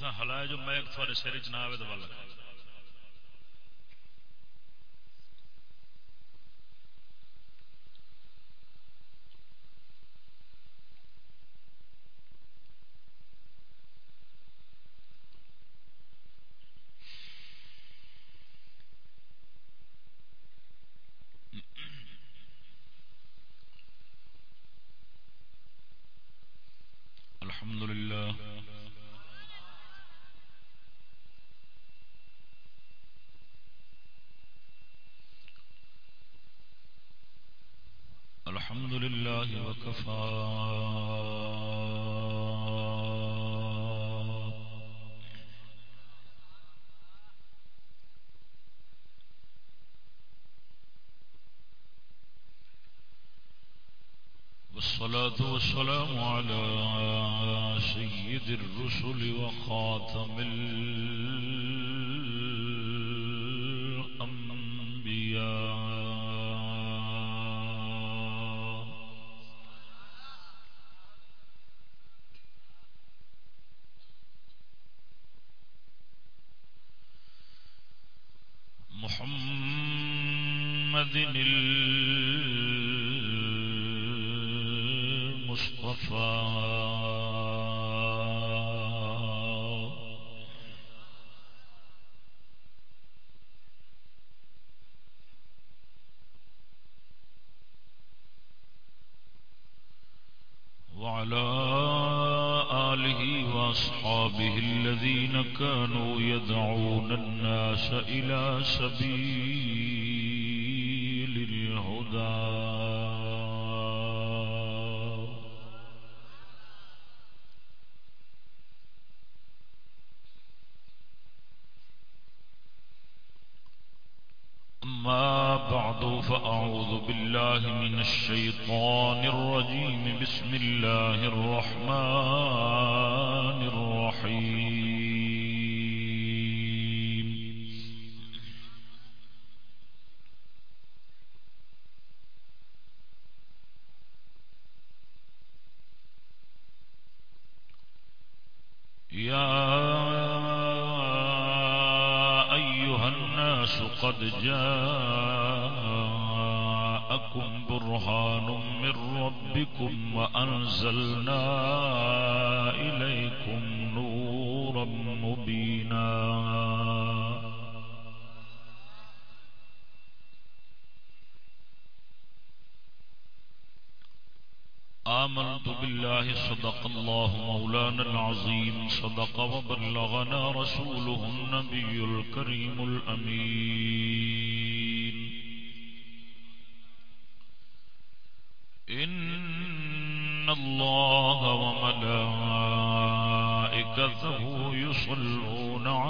ہوں ہلایا جو میں تھوڑے سر چ نہ آئے تو والا والصلاة والسلام على سيد الرسل وخاتم الله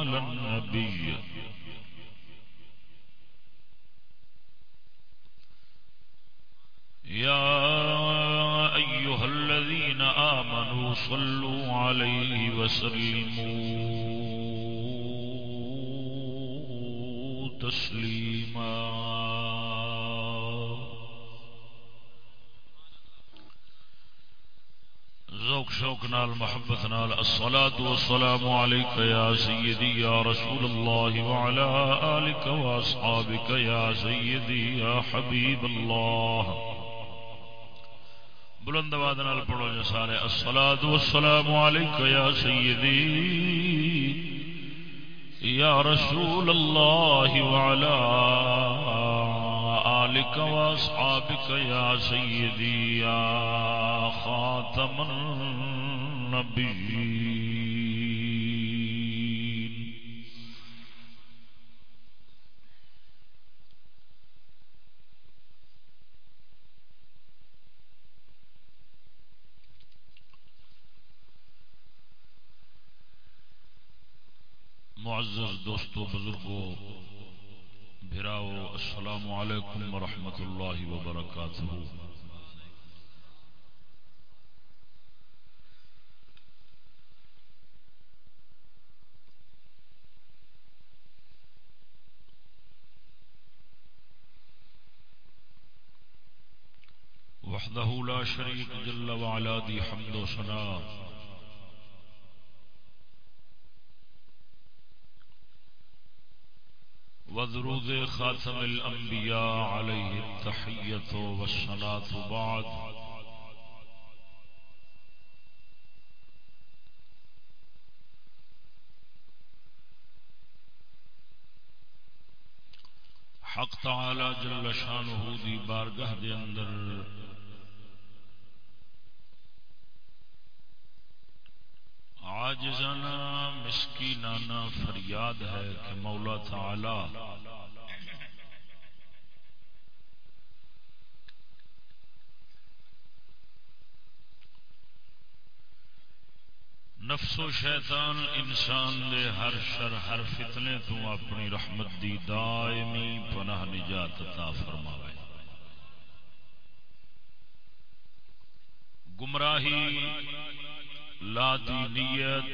على النبي. يا أيها الذين آمنوا صلوا عليه وسلموا تسليماً. شوق نال، محبت نال، الصلاة والسلام عليك يا سيدي يا رسول الله وعلى آلك وأصحابك يا سيدي يا حبيب الله. بلند آواز نال پڑھو جو سارے، الصلاة والسلام عليك يا سيدي يا رسول الله وعلى آلك وأصحابك يا سيدي يا خاتم النبيين معزز دوستو بزرگوں بھراؤ السلام علیکم ورحمۃ اللہ وبرکاتہ۔ وحده لا شريك جل وعلا دي حمد وصلاة وذرود خاتم الأنبياء عليه التحية والصلاة بعد. حق تعالی جل شانہ دی بارگاہ دے اندر عاجزانہ، مسکینانہ فریاد ہے کہ مولا تعالی نفس و شیطان انسان دے ہر شر، ہر فتنے تو اپنی رحمت دی دائمی پناہ نجات عطا فرماوے۔ گمراہی لا دینیت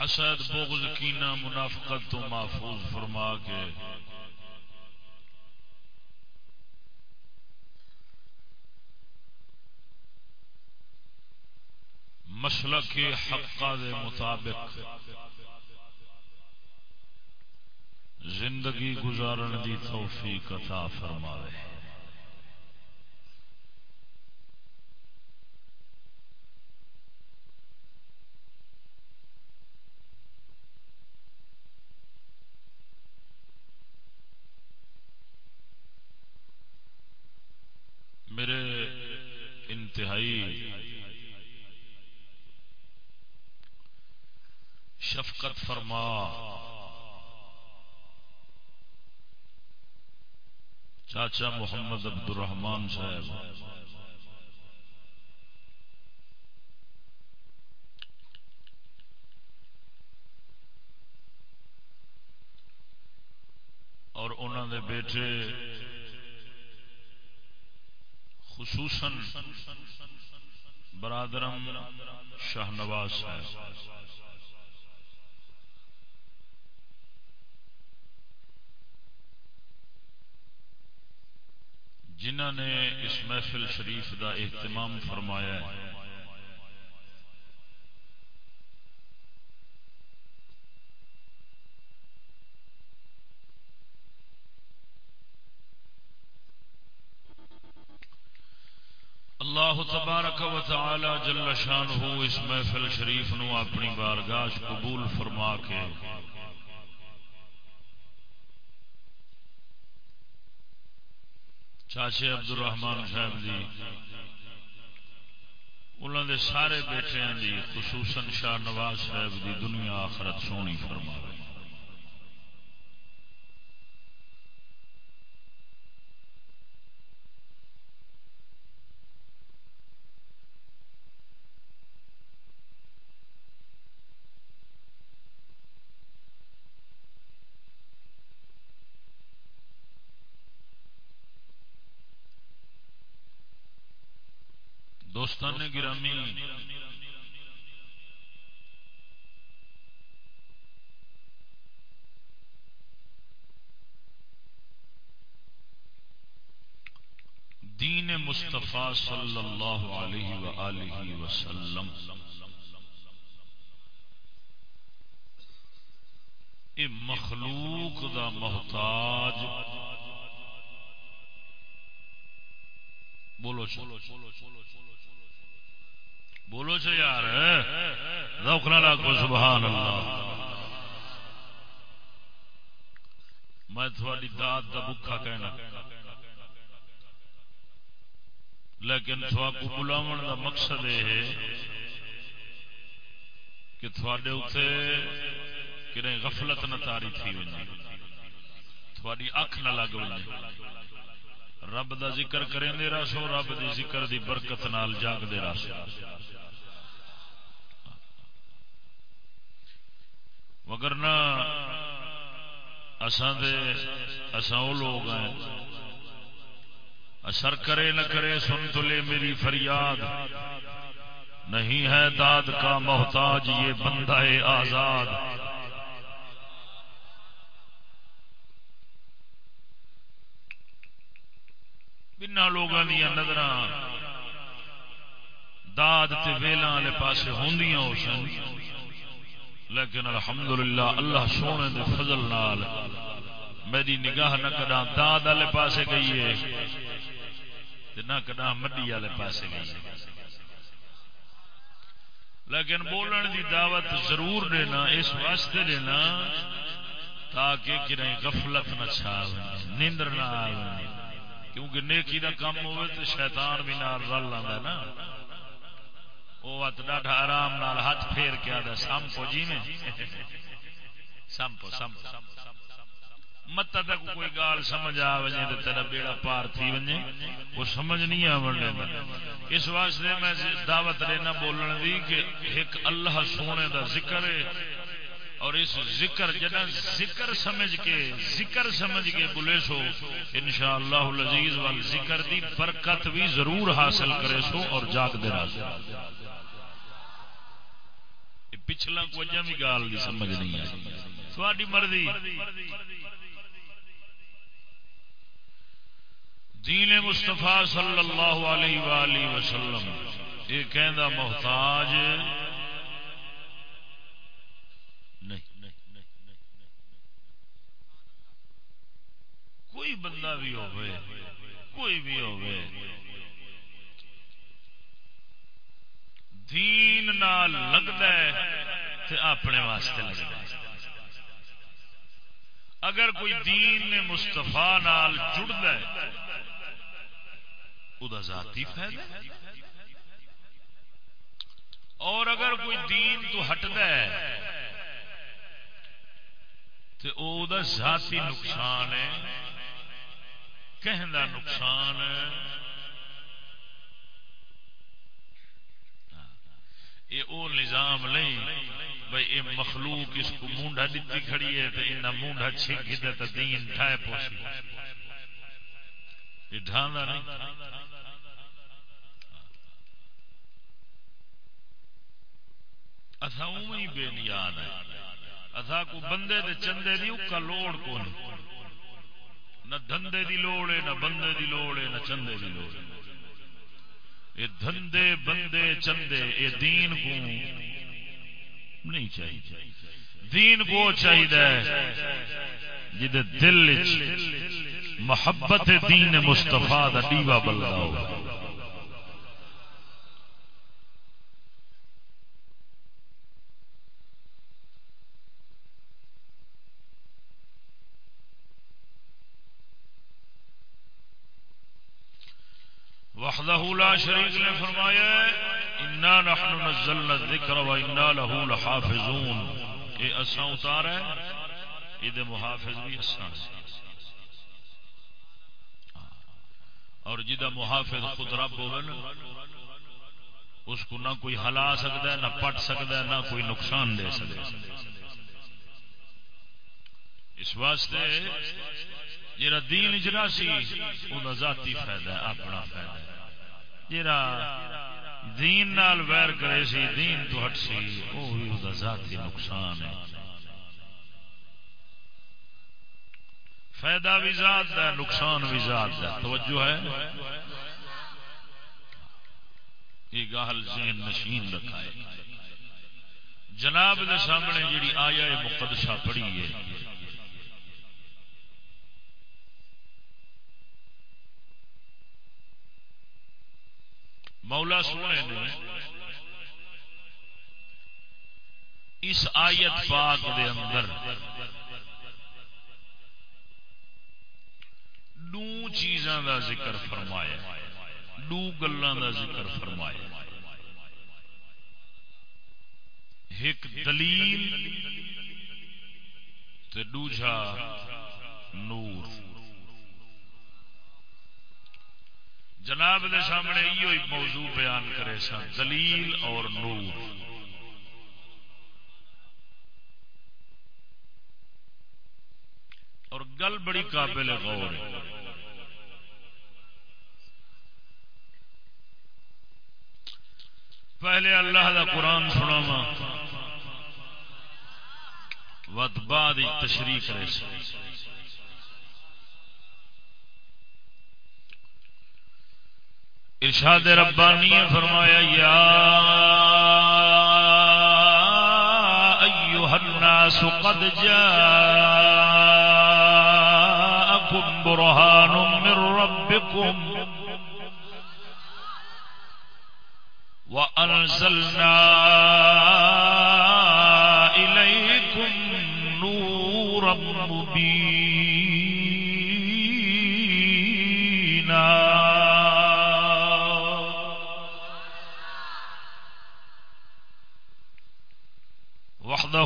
حسد بغض کینہ منافقت تو محفوظ فرما کے۔ مسلک حقا دے مطابق۔ زندگی گزارن دی توفیق عطا فرماوے۔ میرے انتہائی شفقت فرما چاچا محمد عبد الرحمان صاحب۔ اور انہوں نے بیٹے خصوصاً برادرم شاہ نواز صاحب۔ جنہ نے اس محفل شریف دا اہتمام فرمایا ہے۔ اللہ تبارک و تعالی جل شان ہو اس محفل شریف نو اپنی بارگاہ قبول فرما کے چاچے عبد الرحمان صاحب جی انہوں دے سارے بیٹے دی، خصوصاً شاہ نواز صاحب دی دنیا آخرت سونی فرما دوستان گرامی دین مصطفیٰ صلی اللہ علیہ وآلہ وسلم اے مخلوق دا محتاج بولو چلو۔ بولو چ یار؟ روکنا کو سبحان اللہ۔ میں تھوڑی داد کا بکھا کہنا۔ لیکن کو بلاو کا مقصد یہ ہے کہ تھوڑے اتنے کہ غفلت نہ تاری تھی ہوئی۔ تھوڑی اکھ نہ لگ ہوئی۔ رب دا ذکر کریں دے رسو رب دی ذکر دی برکت نال جاگ دے مگر نہ اساں لوگ ہیں۔ اثر کرے نہ کرے سن تو لے میری فریاد۔ نہیں ہے داد کا محتاج یہ بندہ آزاد۔ بنا لوگوں دیا نظر داد ویلوں والے پاس ہو سن۔ لیکن الحمدللہ اللہ سونے دے فضل نال میری نگاہ نہ کدا داد والے پاسے گئی ہے نہ کدا مڈی والے پاسے گئی ہے۔ لیکن بولن دی دعوت ضرور دینا، اس واسطے دینا تاکہ کہ غفلت نہ چھا نیندر نہ آئے کیونکہ نیکی کا کام ہوئے تو شیطان بھی نال رل آتا نا۔ وہ ڈاٹا آرام نال ہاتھ پھیر کے آدھا سمپو جی میں سمپو سمپو مت تک کوئی گال سمجھ آ وجے تو تیرا بیڑا پار تھی وجے۔ وہ سمجھ نہیں آ اس واسطے میں دعوت لینا بولن دی کہ ایک اللہ سونے دا ذکر ہے۔ اور اس ذکر جنا ذکر سمجھ کے، ذکر سمجھ کے بولے سو ان شاء اللہ لذیذ وال ذکر دی برکت بھی ضرور حاصل کرے سو اور جاگ دے رہا پچھلا کو اجا بھی گال دی سمجھ نہیں آئی۔ تھوڑی مرضی۔ دین مستفا صلی اللہ علیہ وآلہ وسلم، یہ کہہ محتاج کوئی بندہ بھی ہوئے کوئی بھی ہوئے دین نال لگتا ہے تو اپنے واسطے لگتا ہے۔ اگر کوئی دین نے مستفا نال جڑتا ہے وہ ذاتی فائدہ اور اگر کوئی دین تو ہٹتا ہے تو وہ ذاتی نقصان ہے کہنا نقصان ہے۔ یہ او نظام نہیں بھائی یہ مخلوق اس کو مونڈا دیتی کھڑی ہے تو یہ مونڈا چھک دے تو دین ٹھائے پوسی۔ یہ ڈھاندا نہیں۔ اتھا اوی بے نیاد ہے اتھا کو بندے دے چندے دی کا لوڑ کو نہیں نہ دھندے دی لوڑ ہے، نہ بندے دی لوڑ ہے، نہ چندے دی لوڑ ہے۔ یہ دھندے بندے چندے یہ دین کو نہیں چاہیے۔ دین کو چاہیے جد دل محبت دین مستفا کا ڈیوا بلدا ہوگا وحدہ لا شریک نے فرمایا انا نحن نزلنا الذکر و انا له لحافظون. اے اساں اتارا ہے، یہ محافظ بھی اساں اور جی جدا محافظ خود رب ہوگا نا اس کو نہ کوئی ہلا سکتا ہے، نہ پٹ سکتا ہے، نہ کوئی نقصان دے سکتا اس واسطے جا دین اجرا سی وہ ذاتی فائدہ ہے، اپنا فائدہ ہے۔ جا دین نال ویر کرے سی، دین تو ہٹ سی وہ بھی ذاتی نقصان ہے۔ فائدہ بھی ذات ہے، نقصان بھی ذات ہے۔ توجہ ہے۔ یہ گاہل ذہن نشین رکھا ہے جناب دے سامنے جیڑی آیا مقدسہ پڑی ہے مولا سونے نے اس آیت پاک دے اندر دو چیزاں دا ذکر فرمایا، دو گلاں دا ذکر فرمایا۔ ایک دلیل تے دوجا نور۔ جناب دے سامنے یہ موضوع بیان کرے سن دلیل اور نور۔ اور گل بڑی قابل غور ہے۔ پہلے اللہ دا قرآن سنا وت بعد تشریح کرے ارشاد ربانی فرمایا، یا ایوہ الناس قد جاءکم برہان من ربکم وأنزلنا إليكم نورا مبينا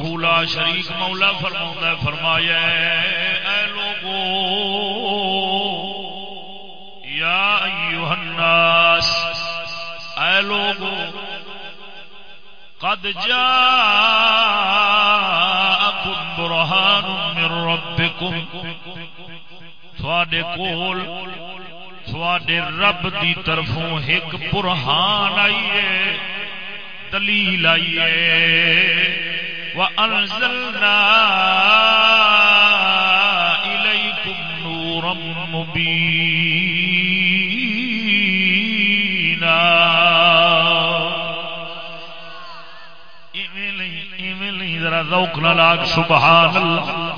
لا شريك مولا فرماؤں فرمایا اے لوگو، یا ایوہ الناس، اے لوگ قد جاءکم برہان من ربکم تھوڑے کول تھوڑے رب دی طرفوں ایک برہان آئیے دلیل آئیے وَأَنزَلْنَا إِلَيْكُمْ نُورًا مُبِينًا ذرا ذوق نہ لاگ سبحان اللہ۔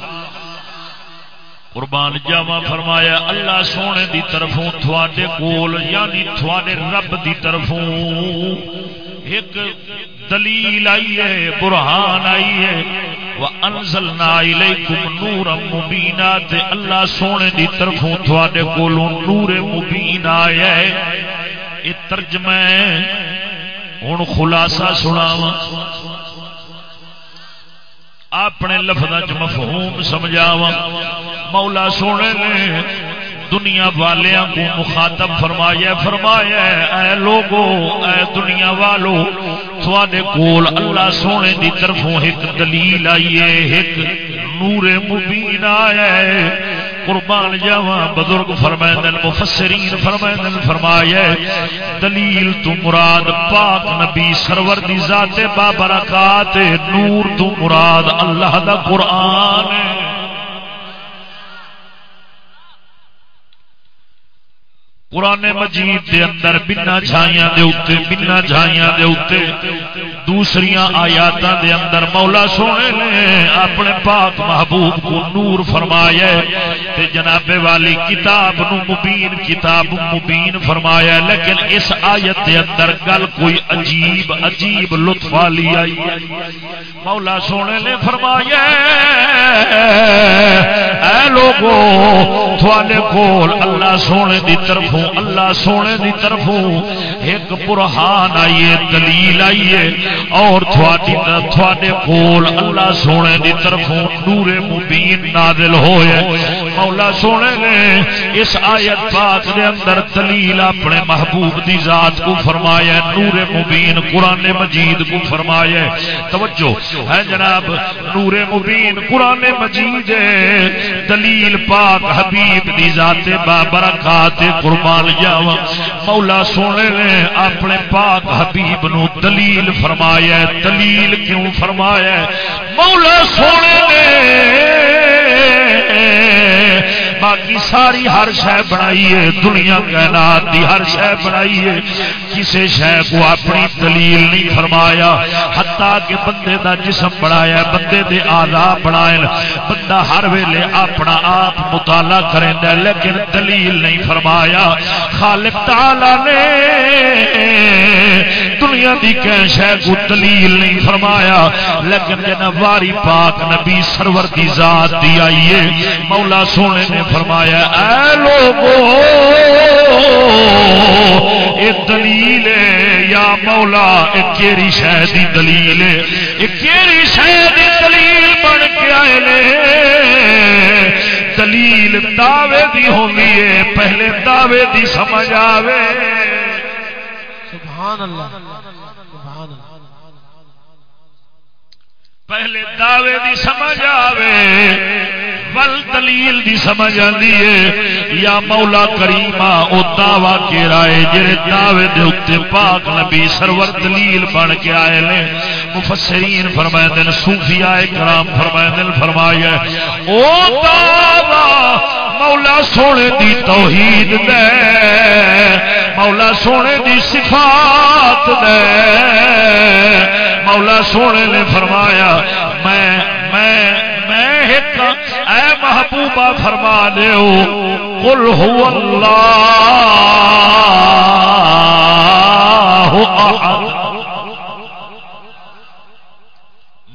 قربان جاوا فرمایا، اللہ سونے دی طرفوں، تھوڑے کول یعنی تھوڑے رب دی طرفوں، ایک دلیل آئی ہے، برہان آئی ہے۔ وَأَنزَلْنَا إِلَيْكُمْ نُورًا مُبِينًا تے اللہ سونے دی طرفوں تھوڑے کولوں نور مبین آیا ہے۔ یہ ترجمہ ہوں خلاصہ سناواں۔ اپنے لفظاں لفظ مفہوم سمجھاوا مولا سونے نے دنیا والیاں کو مخاطب فرمایا فرمایا، اے لوگو، اے دنیا والو، تھوڑے کول اللہ سونے دی طرفوں ایک دلیل آئیے ایک نور مبین آیا ہے، قربان جاوا بزرگ فرمائن مفسرین فرمائن فرمایا دلیل تو مراد پاک نبی سرور دی ذات بابرکات، نور تو مراد اللہ دا قرآن ہے۔ قرآن مجید دے اندر بنا جھائیاں دے اتے بنا جھائیاں دے اتے دوسریاں آیاتاں دے اندر مولا سونے نے اپنے پاک محبوب کو نور فرمایا تے جناب والی کتاب نو مبین کتاب مبین فرمایا لیکن اس آیت دے اندر گل کوئی عجیب عجیب لطف والی آئی مولا سونے نے فرمایا اے لوگو، تھوڑے کول اللہ سونے دی طرفوں، اللہ سونے دی طرفوں ایک برہان آئیے دلیل آئیے اور تھوڑے کول اللہ سونے دی طرفوں نور مبین نازل ہوئے۔ مولا سونے نے اس آیت پاک دے اندر دلیل اپنے محبوب دی ذات کو فرمایا، نور مبین قرآن مجید کو فرمایا۔ توجہ، ہے جناب، نور مبین قرآن مجید دلیل پاک حبیب دی ذات بابرکات قربان قربان جاوا مولا سونے نے اپنے پاک حبیب نو دلیل فرمایا، دلیل کیوں فرمایا؟ مولا سونے نے باقی ساری ہر شہ بنائی ہے، دنیا کائنات دی ہر شہ بنائی ہے۔ کسی شہ کو اپنی دلیل نہیں فرمایا ہتا کہ بندے دا جسم بنایا، بندے دے آزا بنائے بندہ ہر ویلے اپنا آپ مطالعہ کریں دے لیکن دلیل نہیں فرمایا۔ خالق تعالی نے دنیا دی کہیں شہ کو دلیل نہیں فرمایا، لیکن جنا واری پاک نبی سرور دی ذات دی آئیے مولا سونے نے فرمایا، اے لوگو، اے دلیل یا مولا، اے کیری شہ دی دلیل اے کیری شہ دی دلیل بن کے آئے لے دلیل دعوے دی ہوندی ہے، پہلے دعوے دی سمجھ آوے۔ سبحان اللہ. سبحان اللہ. پہلے دعوے دی سمجھ آوے ول دلیل دی سمجھ آتی ہے یا مولا کریما او دعوی کے رائے جڑے دعوے دے اوتے پاک نبی سرور دلیل بن کے آئے نے مفسرین فرمائے دن صوفیاء کرام فرمائے دن فرمایا او دعوی مولا سونے دی توحید دے مولا سونے دی صفات دے مولا سونے نے فرمایا، میں میں میں ایک اے محبوبہ فرما دیو، قل هو اللہ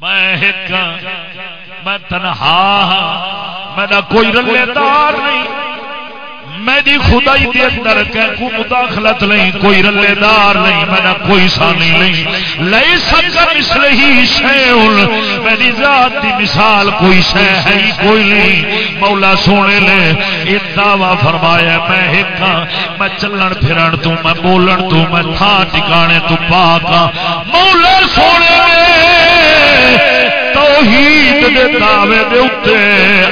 میں ایک میں تنہا ہاں میرا کوئی رلے دار نہیں میری خدائی دے اندر کو مداخلت نہیں، کوئی رلے دار نہیں میرا کوئی سانی نہیں۔ لئی سکر اس لہی شیعن میری ذات دی مثال کوئی شے ہے ہی کوئی نہیں۔ مولا سونے لے، ایک دعویٰ فرمایا، میں ایک ہاں، میں چلن پھرن تو، میں بولن تو، میں تھا ٹکانے تو پاکا ہاں۔ مولا سونے لے توحید دے دعوے دے اتے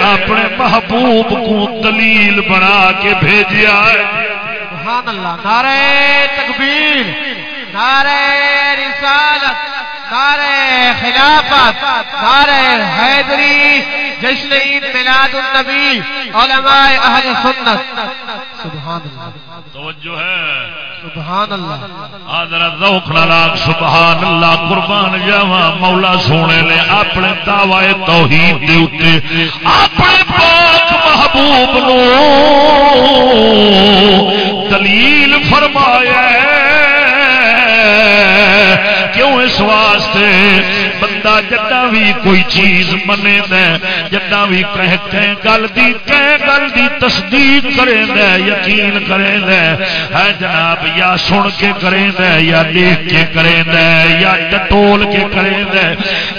اپنے محبوب کو دلیل بنا کے بھیجیا ہے۔ سبحان اللہ نعرہ تکبیر نعرہ رسالت نعرہ خلافت نعرہ حیدری جشن عید میلاد النبی علماء اہل سنت۔ سبحان اللہ توجہ ہے۔ سبحان اللہ۔ آدر ذوق نالاک سبحان اللہ، قربان جاوا مولا سونے نے اپنے دعوی توحید دے اوتے اپنے پاک محبوب نو دلیل فرمایا کیوں اس واسطے؟ بندہ جدا بھی کوئی چیز منے جدا بھی کہہ گل دی کہیں گل دی تصدیق کرے دے، یقین کرے دے۔ ہے جناب، یا سن کے کرے دے، یا دیکھ کے کرے دے، یا ٹٹول کے کرے دے۔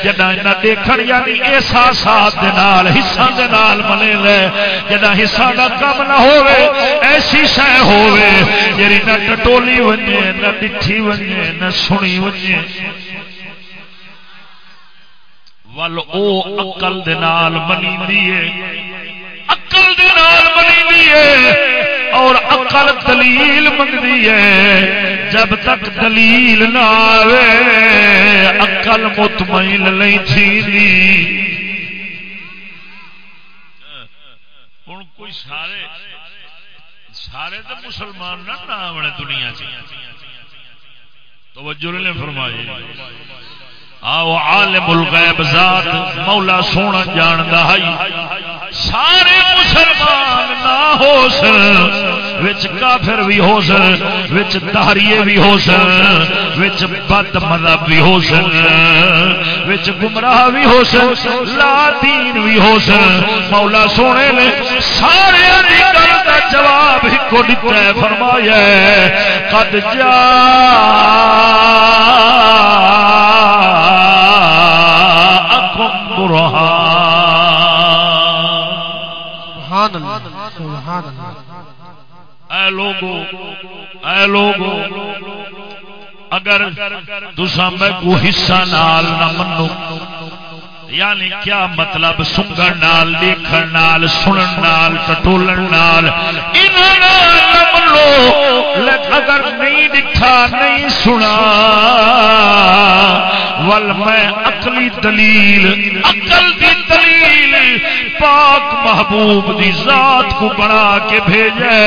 جدا نہ دیکھن یعنی احساسات دے نال، حصہ دے نال منے دے۔ جدا حصہ دا کم نہ ہوے ایسی شے ہوے جڑی نہ ٹٹولی ونجے، نہ ڈٹھی ونجے، نہ سنی ونجے۔ ول او اقل دال بنی اقل دال بنی اور اقل دلیل منگتی ہے جب تک دلیل نہ آئے اقل مطمئن نہیں تھی ہوں کوئی سارے سارے تو مسلمان نہ آنے دنیا چ توجہ نے فرمائی آؤ عالم الغیب ذات، مولا سونا جان ہے۔ سارے مسلمان نہ ہو سن، وچ کافر بھی ہو سن، وچ تہریے بھی ہو سن، وچ بد مذہب بھی ہو سن، وچ گمراہ بھی ہو سن، لا دین بھی ہو سن۔ مولا سونے نے سارے گل کا جواب ہی کو دیتا ہے، فرمایا قد جا اے لوگو اے لوگو اگر تسا میں کو حصہ نال نہ منو یعنی کیا مطلب سنگن نال دیکھن نال سنن نال ٹٹولن نال اگر نہیں دکھا نہیں سنا، ول میں اکلی دلیل اکل دی دلیل، پاک محبوب دی ذات کو بنا کے بھیجے۔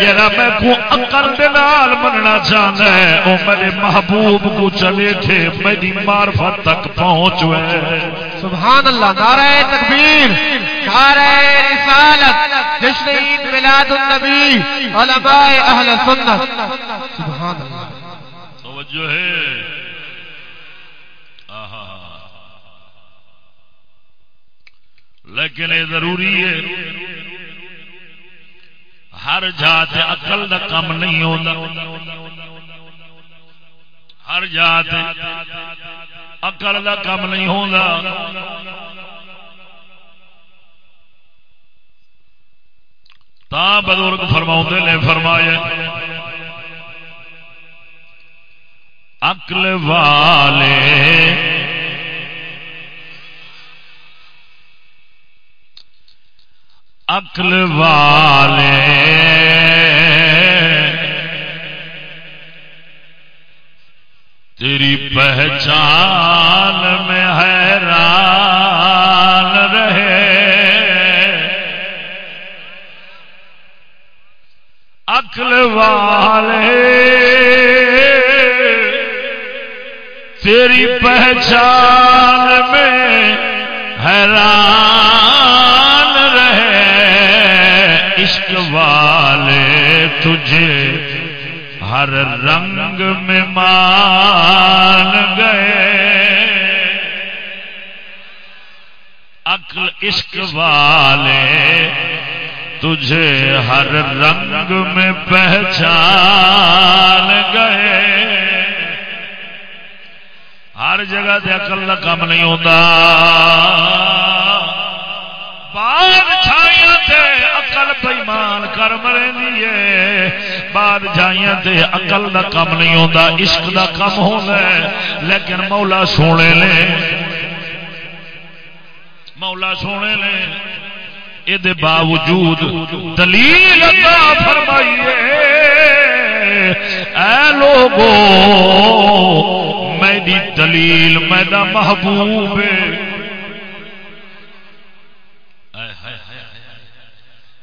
جرا میں کو اکل دلال مننا چاہتا ہے، او میرے محبوب کو چلے تھے، میری معرفت تک پہنچ ہوئے۔ سبحان اللہ، نعرہ تکبیر، نعرہ رسالت، جشن عید میلاد النبی، علماء اہل سنت۔ سبحان اللہ توجہ ہے۔ لیکن یہ ضروری ہے، ہر جات اقل کا کم نہیں ہوتا ہر جات اقل کا کم نہیں ہوتا تا بزرگ فرما نے فرمایا اکل والے عقل والے تیری پہچان میں حیران رہے عقل والے۔ تیری پہچان میں حیران رہے عشق والے تجھے۔ ہر رنگ میں مان گئے۔ عقل عشق والے تجھے ہر رنگ میں پہچان گئے۔ ہر جگہ تے عقل کا کام نہیں ہوتا بادشاہیاں تے عقل بےمان کر مرے ہے۔ بادشاہیاں تے عقل دا کام نہیں ہوتا عشق دا کام ہوتا لیکن مولا سونے لے مولا سونے لے یہ باوجود دلیل عطا فرمائیے۔ اے لوگو میری دلیل میرا محبوب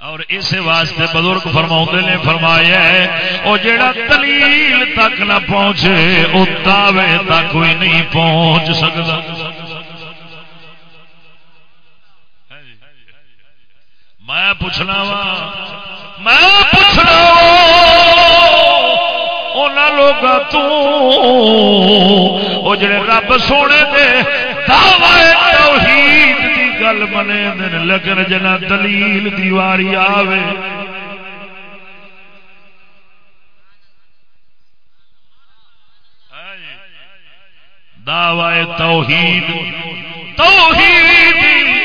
اور اس واسطے بزرگ فرما نے فرمایا وہ جڑا دلیل تک نہ پہنچے وہ دعوے تک کوئی نہیں پہنچ سکتا میں پوچھنا وا۔ میں پوچھنا ان لوگ جڑے رب سونے دے توحید دی گل بنے دن لیکن جنا دلیل دیواری آوے۔ دعوی توحید۔ توحید۔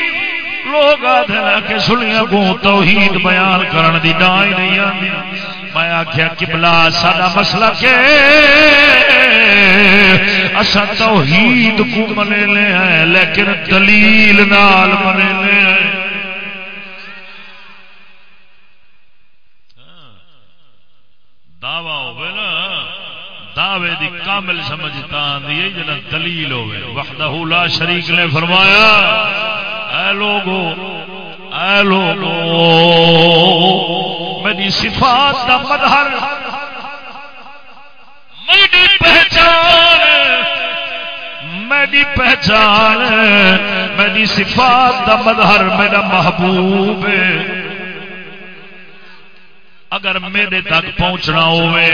لوگ آدھے کہ سنیا گو توحید بیان کرن دی ڈائی نہیں آتی میں آخیا کبلا سارا مسئلہ کہ اصا توحید کو منے لے ہیں لیکن دلیل نال منے لے ہیں دعوی ہوئے نا، دعوے دی کامل سمجھتا آدھی جنا دلیل ہوئے۔ وحدہ لا شریک نے فرمایا اے لوگو اے لوگو، میری صفات کا مدہر میری پہچان میری پہچان، میری صفات کا مدہر میرا محبوب اگر میرے تک پہنچنا ہوئے،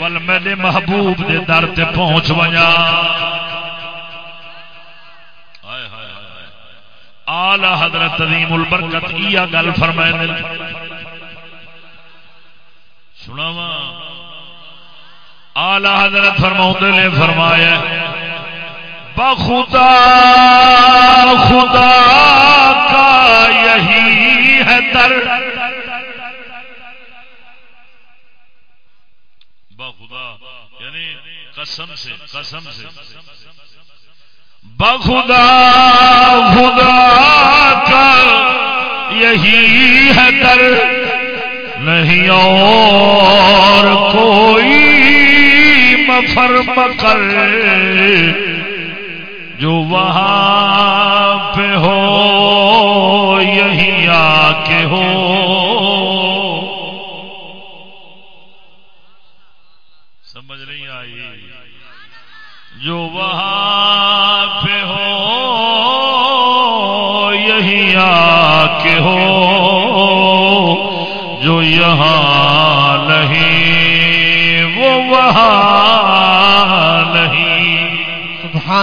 ول میرے محبوب دے در تے پہنچ بجا آلہ حضرت عظیم البرکت یا گل فرمائے دل سنا آلہ حضرت فرماؤں نے فرمایا بخدا، خدا کا یہی ہے در۔ بخدا یعنی قسم سے قسم سے۔ بخدا، خدا کا یہی ہے در، نہیں اور کوئی مفر مکر جو وہاں پہ ہو، یہی آ کے ہو۔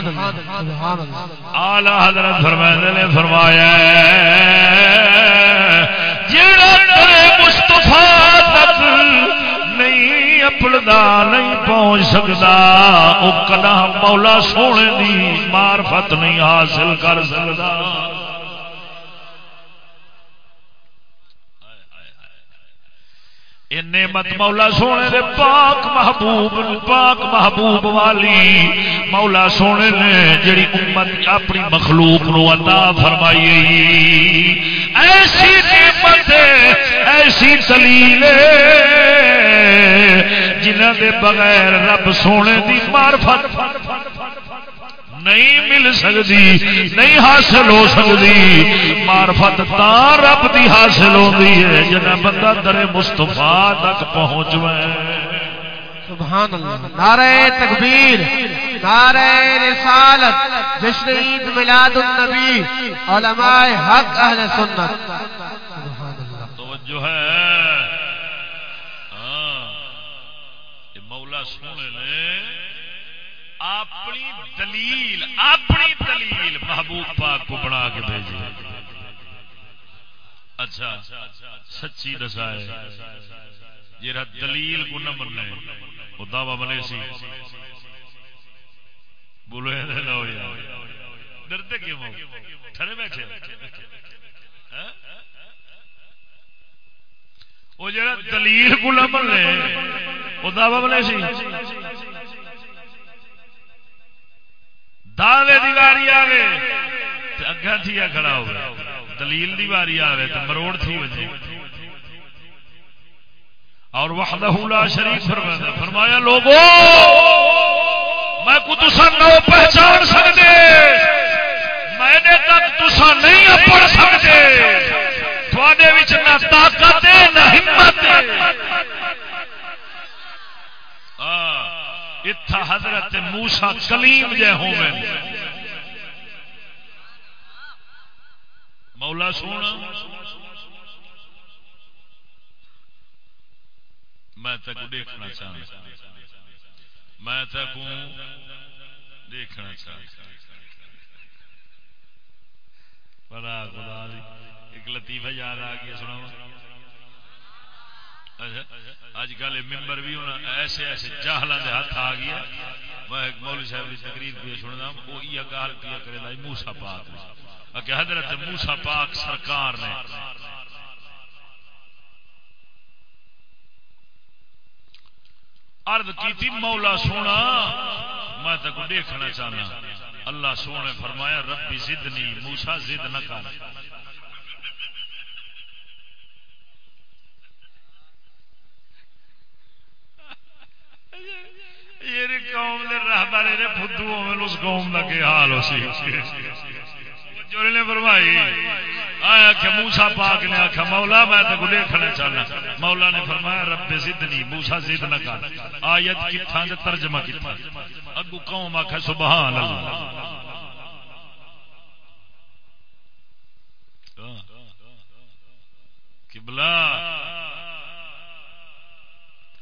سبحان اللہ سبحان اللہ آلہ حضرت فرمائے نے فرمایا جڑا تیرے مصطفیٰ تک نہیں اپڑدا نہیں پہنچ سکتا وہ کلا مولا سونے دی معرفت نہیں حاصل کر سکتا نعمت مولا سونے دے پاک محبوب پاک محبوب والی مولا سونے نے جڑی امت اپنی مخلوق نو عطا فرمائی ایسی نعمت ایسی دلیل جنہ دے بغیر رب سونے دی معرفت نہیں مل سکتی نہیں حاصل ہو سکتی مارفت تا رب دی حاصل ہوتی ہے جنا بندہ در مستفا تک پہنچ سبحان اللہ. نعرہ تکبیر، نعرہ رسالت، جشن عید میلاد النبی، علماء حق اہل سنت. سبحان اللہ. توجہ ہے. ہاں. مولا سونے نے اپنی دلیل اپنی دلیل محبوب پاک کو بنا کے بھیجی اچھا سچی دسائے جرا دلیل کو نہ مننے. وہ دعوی بنے سی۔ بولو نہ ہو ڈرتے کیوں ٹھڑے بیٹھے۔ ہاں؟ وہ جڑا دلیل کو نہ وہ دعوی بنے سی۔ دعوے دی واری آوے اگا تھی کھڑا ہو دلیل دی واری آوے تو مروڑ تھی وجہ۔ اور وحدہ لا شریک فرمایا فرمایا، لوگو، میں کو تسا نو پہچان سکتے۔ میں نے تک تسا نہیں پڑھ سکتے۔ تھوڑے وچ نہ طاقت ہے، نہ ہمت ہے۔ ہاں، اتھا حضرت موسا کلیم جے ہوں مولا سونا میں تک دیکھنا چاہتا میں تک دیکھنا چاہتا بڑا خدا ایک لطیفہ یاد آ گیا سنا اچھا، اج کل ممبر بھی ہونا، ایسے ایسے جاہل کے ہاتھ آ گیا۔ میں ایک مولوی صاحب کی تقریر پہ سننا، وہ یہ گال کیا کرے موسا پاک کہ حضرت موسا پاک سرکار نے عرض کی تھی مولا سونا، میں تک دیکھنا چاہنا۔ اللہ سونے فرمایا، ربی زدنی، موسا زد نہ کر۔ قوم دے رہبر نے فدو ہوئے اس قوم دا کے حال ہو سی جوڑے نے فرمائی آیا کہ موسا پاک نے آخا مولا میں تو دیکھنا چاہنا۔ مولا نے فرمایا، رب زدنی موسا زد نہ کر۔ آیت کتھا دے ترجمہ کتھا اگو قوم آخا سبحان اللہ قبلہ۔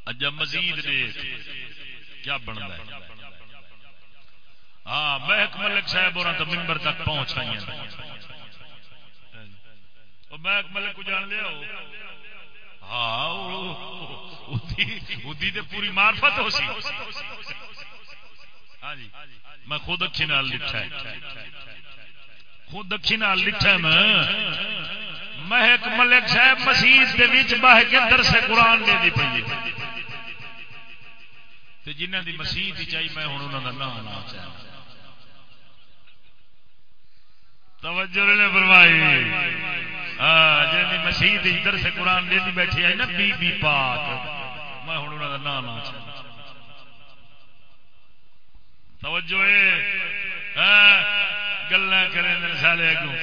اجا مزید دیکھ۔ کیا بنتا ہے؟ ہاں محک ملک صاحب اور ممبر تک پہنچ آئی محک ملک کو جان لیا ہاں پوری مارفت ہو سی۔ ہاں جی میں خود اکھی نال لکھا ہے۔ خود اکھی نال لکھا ہے میں۔ محک ملک صاحب مسیح دے وچ بہ کے درس قرآن دے دی پی جنہ دی مسیح دی چاہیے میں ہوں انہوں کا نام لا چاہتا توجہ نے فرمائی۔ جی مسیح ادھر سے قرآن دے دی بیٹھی آئی نا، بی بی پاک۔ میں ہوں انہوں کا نام لا چاہتا توجہ گلا کریں سارے اگوں۔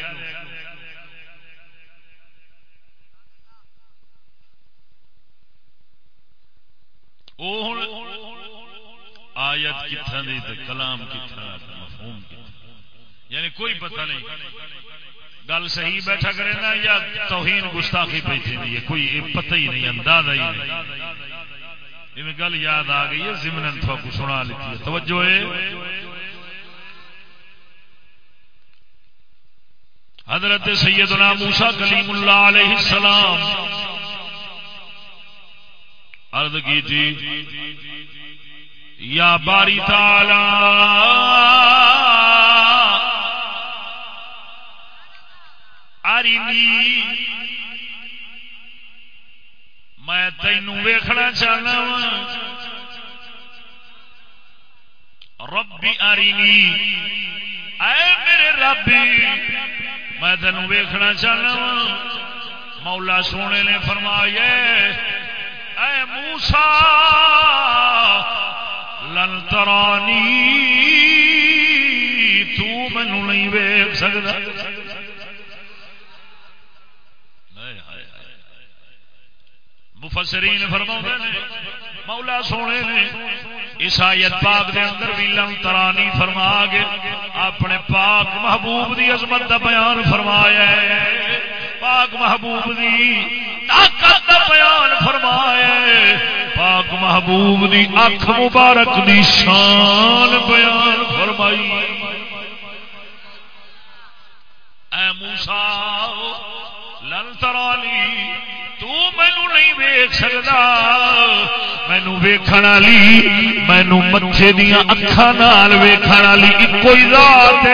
آیت کتنا دی کلام کتنا مفہوم کتنا یعنی کوئی پتہ نہیں۔ گل صحیح بیٹھا کرے نا، یا توہین گستاخی پہ تھی کوئی پتہ ہی نہیں، اندازہ ہی نہیں۔ گل یاد آ گئی ہے زمن کو سنا لیتی ہے۔ توجہ ہے۔ حضرت سیدنا موسا کلیم اللہ علیہ السلام۔ عرض کی تھی، یا باری تعالی۔ تالا میں تینوں ویخنا چاہنا وا۔ ربی ارینی اے میرے ربی میں تینوں ویخنا چاہنا وا۔ مولا سونے نے فرمایا، اے موسا لن ترانی، تو مینو نہیں ویک سکتا مفسرین فرما نے، مولا سونے نے عیسائیت پاک دے اندر بھی لم ترانی فرما گے اپنے پاک محبوب دی عظمت دا بیان فرمایا ہے۔ پاک محبوب دی طاقت دا بیان فرمایا ہے۔ پاک محبوب دی اکھ مبارک دی شان بیان فرمائی۔ اے موسیٰ لن ترانی تو مینو نہیں ویک سکتا مینو ویکھن والی مینو مچھے دیا اکھان ویکھن والی ایک ذات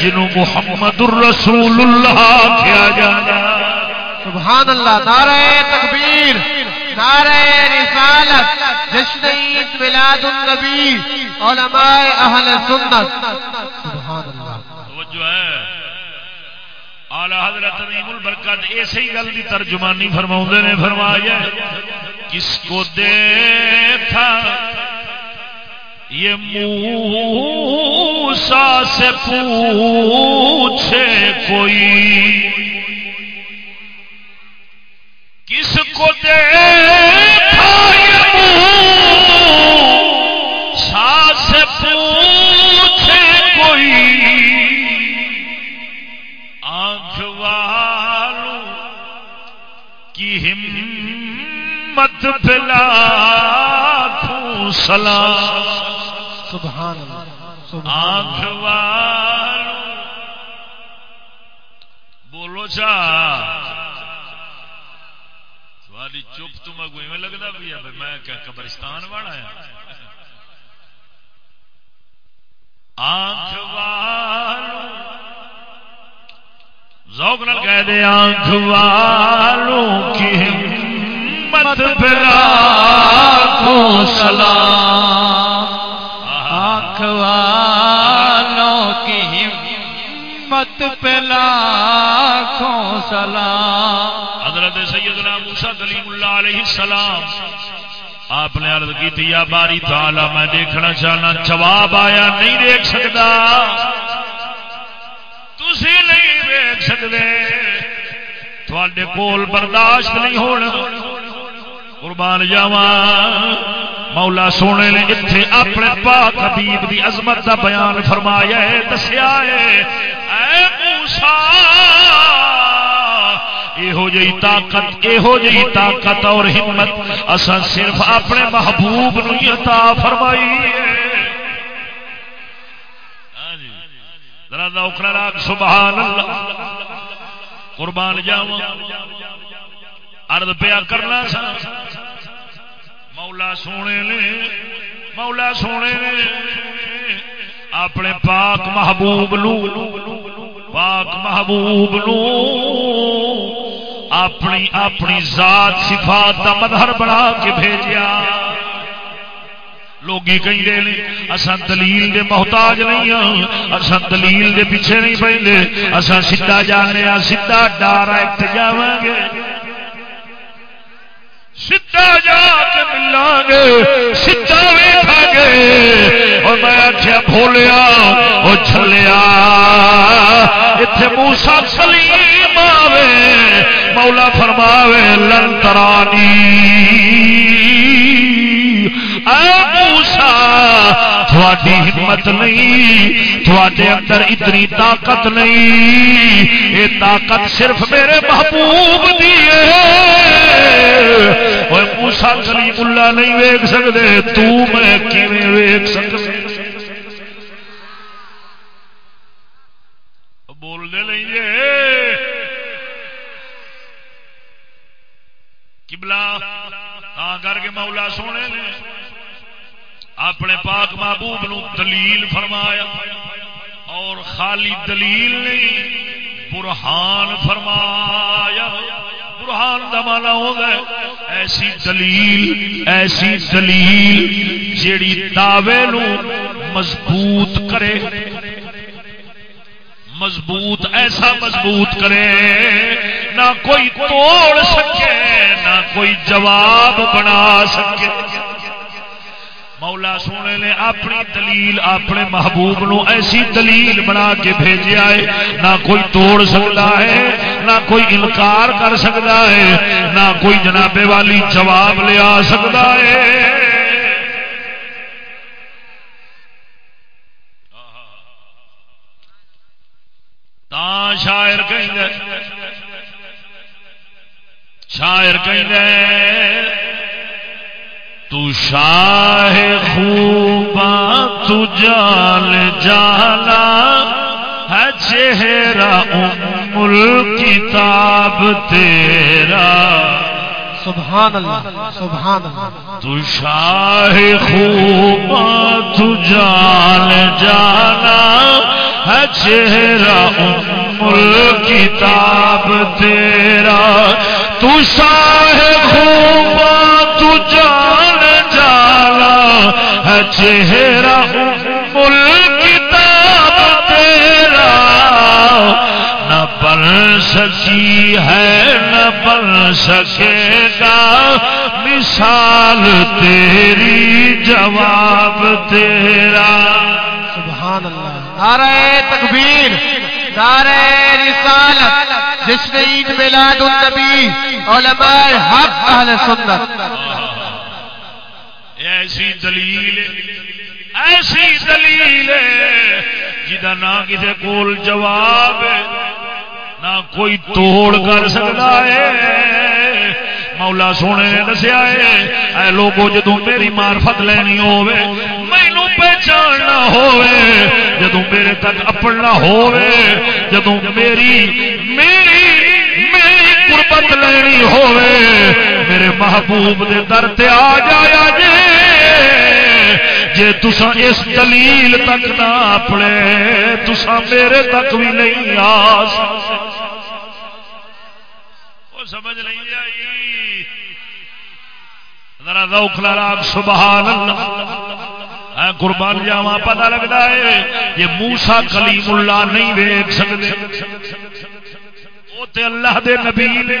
جنوں محمد الرسول اللہ کیا جانا سبحان اللہ نعرہ تکبیر نعرہ رسالت جشن عید میلاد النبی علماء اہل سنت۔ سبحان اللہ۔ توجہ ہے۔ آلہ حضرت نیم البرکت ایسے ہی گل کی ترجمانی فرما نے، فرمایا، کس کو دیکھا؟ یہ موسا سے پوچھے کوئی۔ کس کو دیکھا یہ موسا ہمت پلا سلام۔ سبحان اللہ آنکھ والوں بولو چا۔ تھوڑی چپ تو میں کوئی میں لگتا بھی ہے میں کیا قبرستان والا ہے آنکھ والوں ذوق نال کہہ دے آنکھ والوں کی ہمت پلا کو سلام آنکھ والوں کی ہمت پہ لاکھوں سلام حضرت سیدنا موسیٰ کلیم اللہ علیہ السلام۔ آپ نے عرض کی تھی، یا باری تعالی، میں دیکھنا چاہنا، جواب آیا، نہیں دیکھ سکتا۔ تسی نہیں دیکھ سکتے۔ تھوڑے کول برداشت نہیں ہونا قربان جاوا مولا سونے نے اتنے اپنے پاک حبیب دی عظمت دا بیان فرمایا ہے، دسیا ہے، اے موسیٰ یہو جی طاقت یہو جی طاقت اور ہمت اصا صرف اپنے محبوب نو عطا فرمائی ہے۔ ہاں جی۔ ذرا ذوقنا راگ سبحان اللہ۔ قربان جاواں۔ عرض پیا کرنا سا۔ مولا سونے نے، مولا سونے نے اپنے پاک محبوب نو، پاک محبوب نو اپنی اپنی ذات صفات کا مظہر بنا کے بھیجیا۔ لوگ کہیں اصا دلیل دے محتاج نہیں ہاں دلیل دے پیچھے نہیں پہلے اصا سیدا جانے ہاں، سیدا ڈائریکٹ جا گے۔ سیدا جا کے ملا گے سیدا ویٹا گے اور میں آخیا بھولیا وہ چلیا اتنے موسا سلیم آوے، مولا فرماوے لنترانی موسا تھوڑی ہمت نہیں، تھوڑے اندر اتنی طاقت نہیں۔ یہ طاقت صرف میرے محبوب دی ہے۔ موسا کلیم اللہ نہیں ویک سکتے تو میں کیویں ویک سکتے بول دے نہیں جے۔ کبلا کر کے مولا سونے نے۔ اپنے پاک محبوب نو دلیل فرمایا اور خالی دلیل نہیں، برہان فرمایا۔ برہان دمانا ہوگا ایسی دلیل ایسی دلیل جیڑی دعوے نو مضبوط کرے۔ مضبوط، ایسا مضبوط کرے، نہ کوئی توڑ سکے، نہ کوئی جواب بنا سکے۔ مولا سونے نے اپنی دلیل اپنے محبوب نو ایسی دلیل بنا کے بھیجا ہے، نہ کوئی توڑ سکتا ہے، نہ کوئی انکار کر سکتا ہے، نہ کوئی جنابے والی جواب لیا سکتا ہے۔ تا شاعر کہ شاعر کہ تو شاہ خوبا تو جال جالا ہے چہرہ ام الکتاب تیرا۔ سبحان اللہ سبحان اللہ۔ تو شاہ خوبا تو جال جانا ہے چہرہ ام الکتاب تیرا۔ تو شاہ خوبا تو جال چہرہ مل کتاب تیرا۔ نہ بن سکی ہے نہ بن سکے گا۔ مثال تیری جواب تیرا۔ سبحان اللہ۔ نعرہ تکبیر نعرہ رسالت جشن عید میلاد النبی علماء حق اہل سنت۔ ایسی دلیل ایسی دلیل جا نہ کسی کول جواب نہ کوئی توڑ کر سکتا ہے۔ مولا سونے نے دسیا ہے، اے لوگوں جدو میری مارفت لینی ہوے مینو پہچاننا ہوے جدو میرے تک اپنا ہوے جدو میری میری میری قربت لینی ہوے میرے محبوب دے در تے آ جایا جے۔ جے تسا اس دلیل تک نہ اپنے تسا میرے تک بھی نہیں آ سمجھ نہیں آئی۔ ذرا روک لاگ سبحان اللہ۔ قربان جاوا پتا لگتا ہے، یہ موسا کلیم اللہ نہیں ویک سکتے تے اللہ دے نبی نے،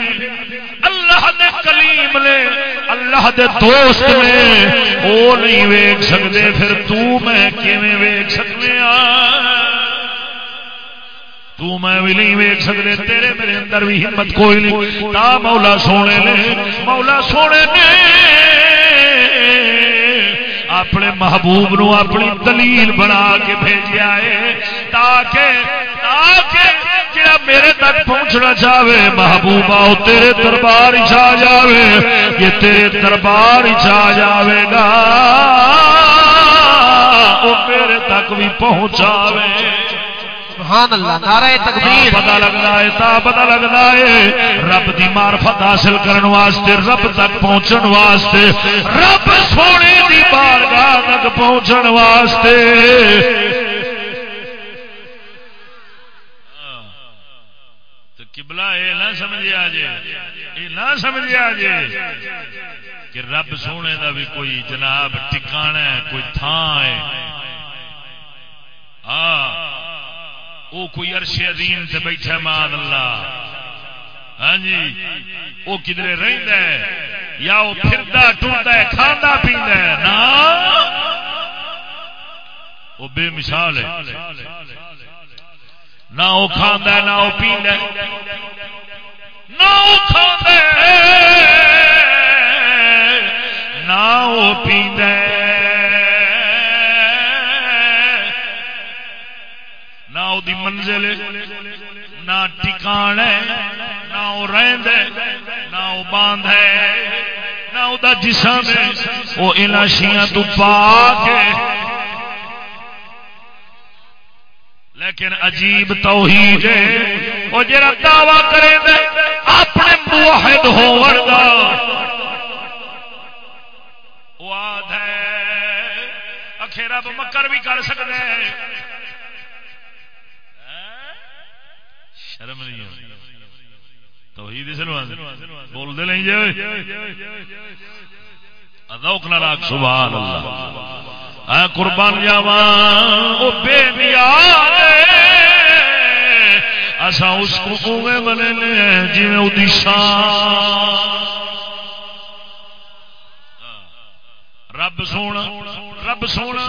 اللہ دے کلیم نے، اللہ دے دوست نے، وہ نہیں ویک سکتے پھر تو میں کیویں ویک سکنے تو میں بھی نہیں ویک سکتے، تیرے میرے اندر بھی ہمت کوئی نہیں۔ تا مولا سونے نے، مولا سونے نے اپنے محبوب نو اپنی دلیل بنا کے بھیجا ہے تاکہ تاکہ جڑا میرے تک پہنچنا چاہے، محبوبہ وہ تیرے دربار چ جاوے، یہ تیرے دربار چ جاوے گا وہ میرے تک بھی پہنچاوے۔ سبحان اللہ، نعرہ تکبیر۔ پتا لگتا ہے، تا پتا لگتا ہے، رب دی معرفت حاصل کرن واسطے، رب تک پہنچن واسطے، رب سونے دی بارگاہ تک پہنچن واسطے۔ ہاں، قبلہ یہ نہ سمجھا جے، یہ نہ سمجھا جے کہ رب سونے دا بھی کوئی جناب ٹکانا ہے، کوئی تھان ہے۔ ہاں وہ کوئی عرش عظیم سے بیٹھا مان اللہ۔ ہاں جی وہ کدھر رہتا ہے، یا وہ پھرتا ٹرتا ہے کھانا پیندا ہے۔ نا۔ وہ بے مثال ہے۔ نہ وہ کھانا نہ وہ پیندا ہے۔ نہ وہ کھانا نہ وہ پیندا نہ وہ منزل، نہ ٹکان نہ وہ رہد نہ وہ باندھ ہے، نہ وہ جسم ہے وہ ان شیاں تو پا کے لیکن عجیب توحید ہے وہ جرا دعوی کرے دے، اپنے موحد ہون دا۔ وہ آد ہے اخیرا مکر بھی کر سکتے ہیں شرم نہیں توحید بول دے نہیں جی۔ ادوک نہ راک سبحان اللہ۔ اے قربان جاوا او بے نیاز اسا اس کو اوے بنے نے جویں اودی شان۔ رب سونا رب سونا۔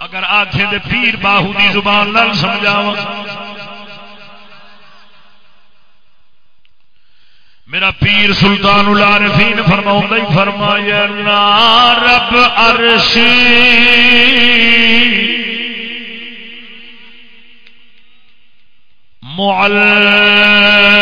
اگر آخے دے پیر باہو دی زبان نال سمجھاوا میرا پیر سلطان العارفین فرماؤں ہی فرمایا رب عرشی۔ معلم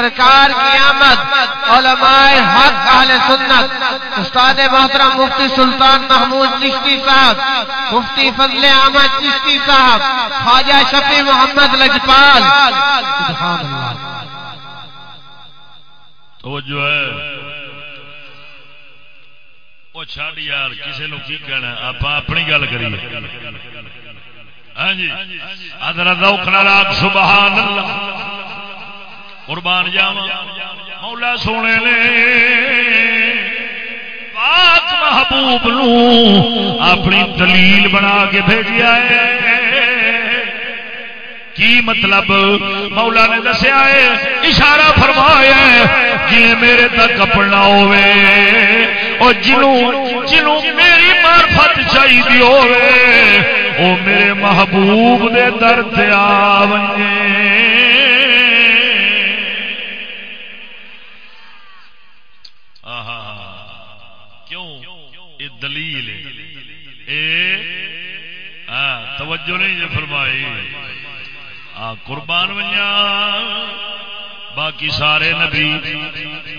سرکار کی آمد علماء حق، اہل سنت، استاد محترم مفتی سلطان محمود چشتی صاحب، مفتی فضل احمد چشتی صاحب، خواجہ شفیع محمد لجپال۔ سبحان اللہ۔ تو جو ہے۔ وہ چھڈ یار کسی نو کی کہنا آپ اپنی گل کریے۔ ہاں جی۔ ادر ذوق نال سبحان اللہ۔ قربان جاواں۔ مولا سونے نے پاک محبوب نو اپنی دلیل بنا کے بھیجیا ہے۔ کی مطلب؟ مولا نے دسیا ہے، اشارہ فرمایا جی میرے تک اپنا ہوے اور جنوں جنوں میری مارفت چاہیے ہوے او میرے محبوب دے در آ کیوں یہ دلیل اے توجہ نہیں جو فرمائی۔ قربان بنیا باقی سارے نبی،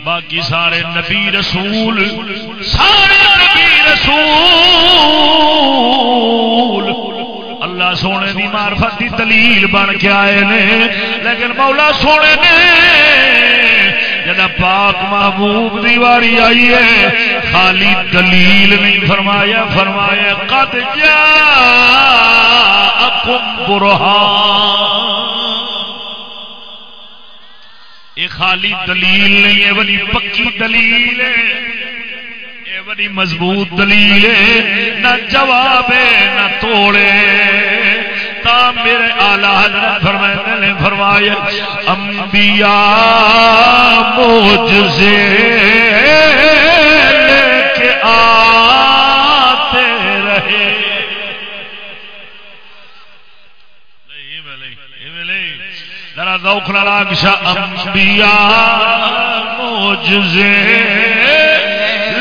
باقی سارے نبی رسول، سارے نبی رسول۔ اللہ سونے دی معرفت دی دلیل بن کے آئے نے، لیکن مولا سونے نے جدا پاک محبوب دی واری آئی ہے، خالی دلیل نہیں فرمایا فرمایا، قد جاءکم برہان۔ یہ خالی دلیل نہیں ہے بڑی پکی دلیل ہے۔ یہ بڑی مضبوط دلیل ہے، نہ جواب ہے، نہ توڑے تا میرے آلہ حضرت فرمائے نے فرمایا، انبیاء موجزے لے کے آتے رہے۔ ذرا ذوق لاگ انبیاء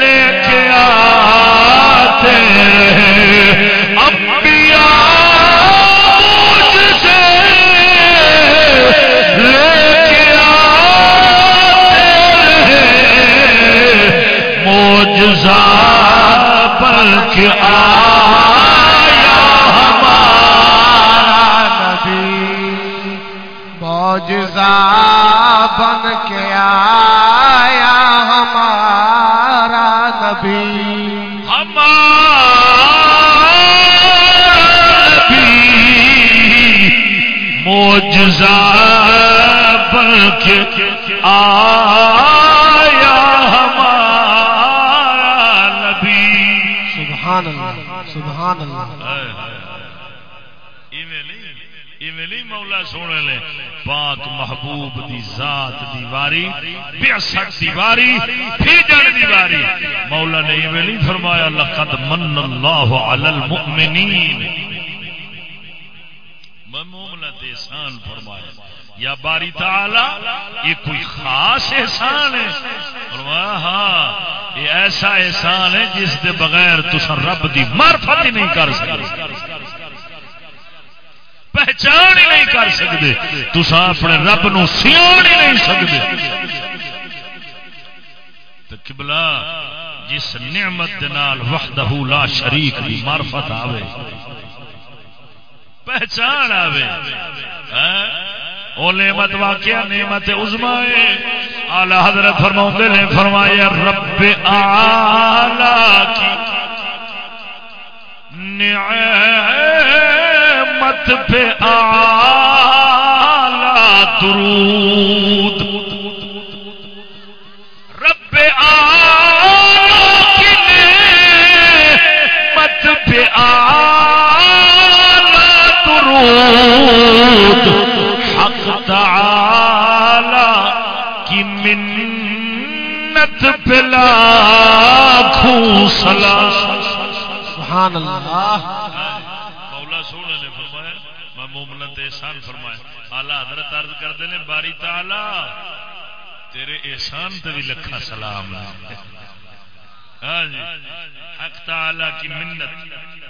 لے کے آتے انبیاء موجزہ بلکہ آیا ہمارا نبی۔ موجزہ بن کے آیا ہمارا نبی۔ موجزہ بن کے آیا پاک محبوب دی ذات دی واری بیاسٹ دی واری بھیجن دی واری۔ مولا نے ایویں نہیں فرمایا، لقد من اللہ علی المؤمنین۔ مومنا احسان فرمایا۔ یا باری تعالی، یہ کوئی خاص احسان ہے۔ فرمایا ہاں یہ ایسا احسان ہے جس دے بغیر تسا رب دی معرفت ہی نہیں کر سکتے۔ پہچان ہی نہیں کر سکتے۔ تسا اپنے رب نو سیان ہی نہیں سکتے۔ تو قبلہ جس نعمت نال وحدہ لا شریک دی معرفت آوے، پہچان آوے۔ ہاں؟ او نعمت واقعہ، نعمت عظما ہے۔ اعلی حضرت فرماؤں نے فرمایا، رب اعلی کی نعمت پہ اعلی درود۔ رب اعلی کی نعمت پہ اعلی درود۔ حق تعالی کی منت پہ لاکھوں سلام۔ سبحان اللہ مولا سونے نے فرمایا میں مومنت احسان فرمایا آلہ حضرت عرض کرتے ہیں باری تعالی۔ تیرے احسان تے بھی لکھا سلام۔ ہاں جی۔ حق تعالی کی منت۔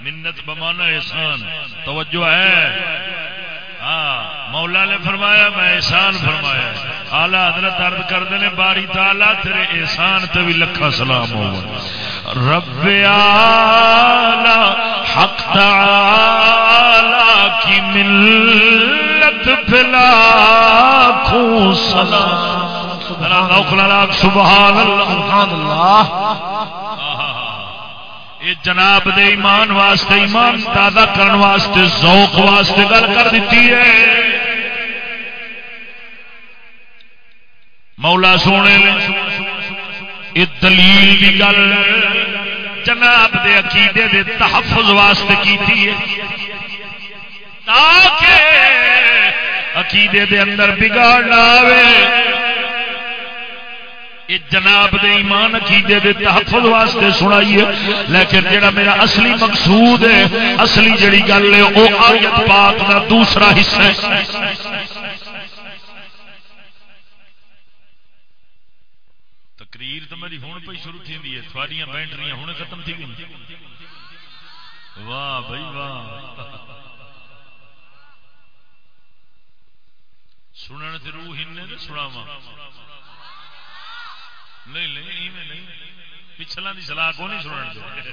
منت بمانا احسان۔ توجہ ہے۔ ہاں مولا نے فرمایا، میں احسان فرمایا۔ آلہ حضرت عرض کرتے ہیں باری تعالی، تیرے احسان تے بھی لکھا سلام ہو۔ رب آلہ حق تعالی کی ملت پلا خوں سلام سبحان اللہ۔ سبحان اللہ۔ یہ جناب دے ایمان واسطے ایمان تازہ کرن واسطے ذوق واسطے گل کر دیتی ہے۔ مولا سونے نے یہ دلیل کی گل جناب دے عقیدے دے تحفظ واسطے کی تاکہ عقیدے دے اندر بگاڑ نہ آوے۔ جناب دے ایمان عقیدے دے تحفظ واسطے سنائیے۔ لیکن جڑا میرا اصلی مقصود ہے، اصلی جڑی گل ہے، وہ آیت پاک دا دوسرا حصہ ہے۔ تقریر تو میری ہوں پہ شروع تھی ہے تھوڑی بینٹری ہوں ختم تھی گئی۔ واہ بھائی، واہ۔ سننے سے روح ہن سنا نہیں نہیں نہیں پچھلا دی سلاح کو نہیں سننے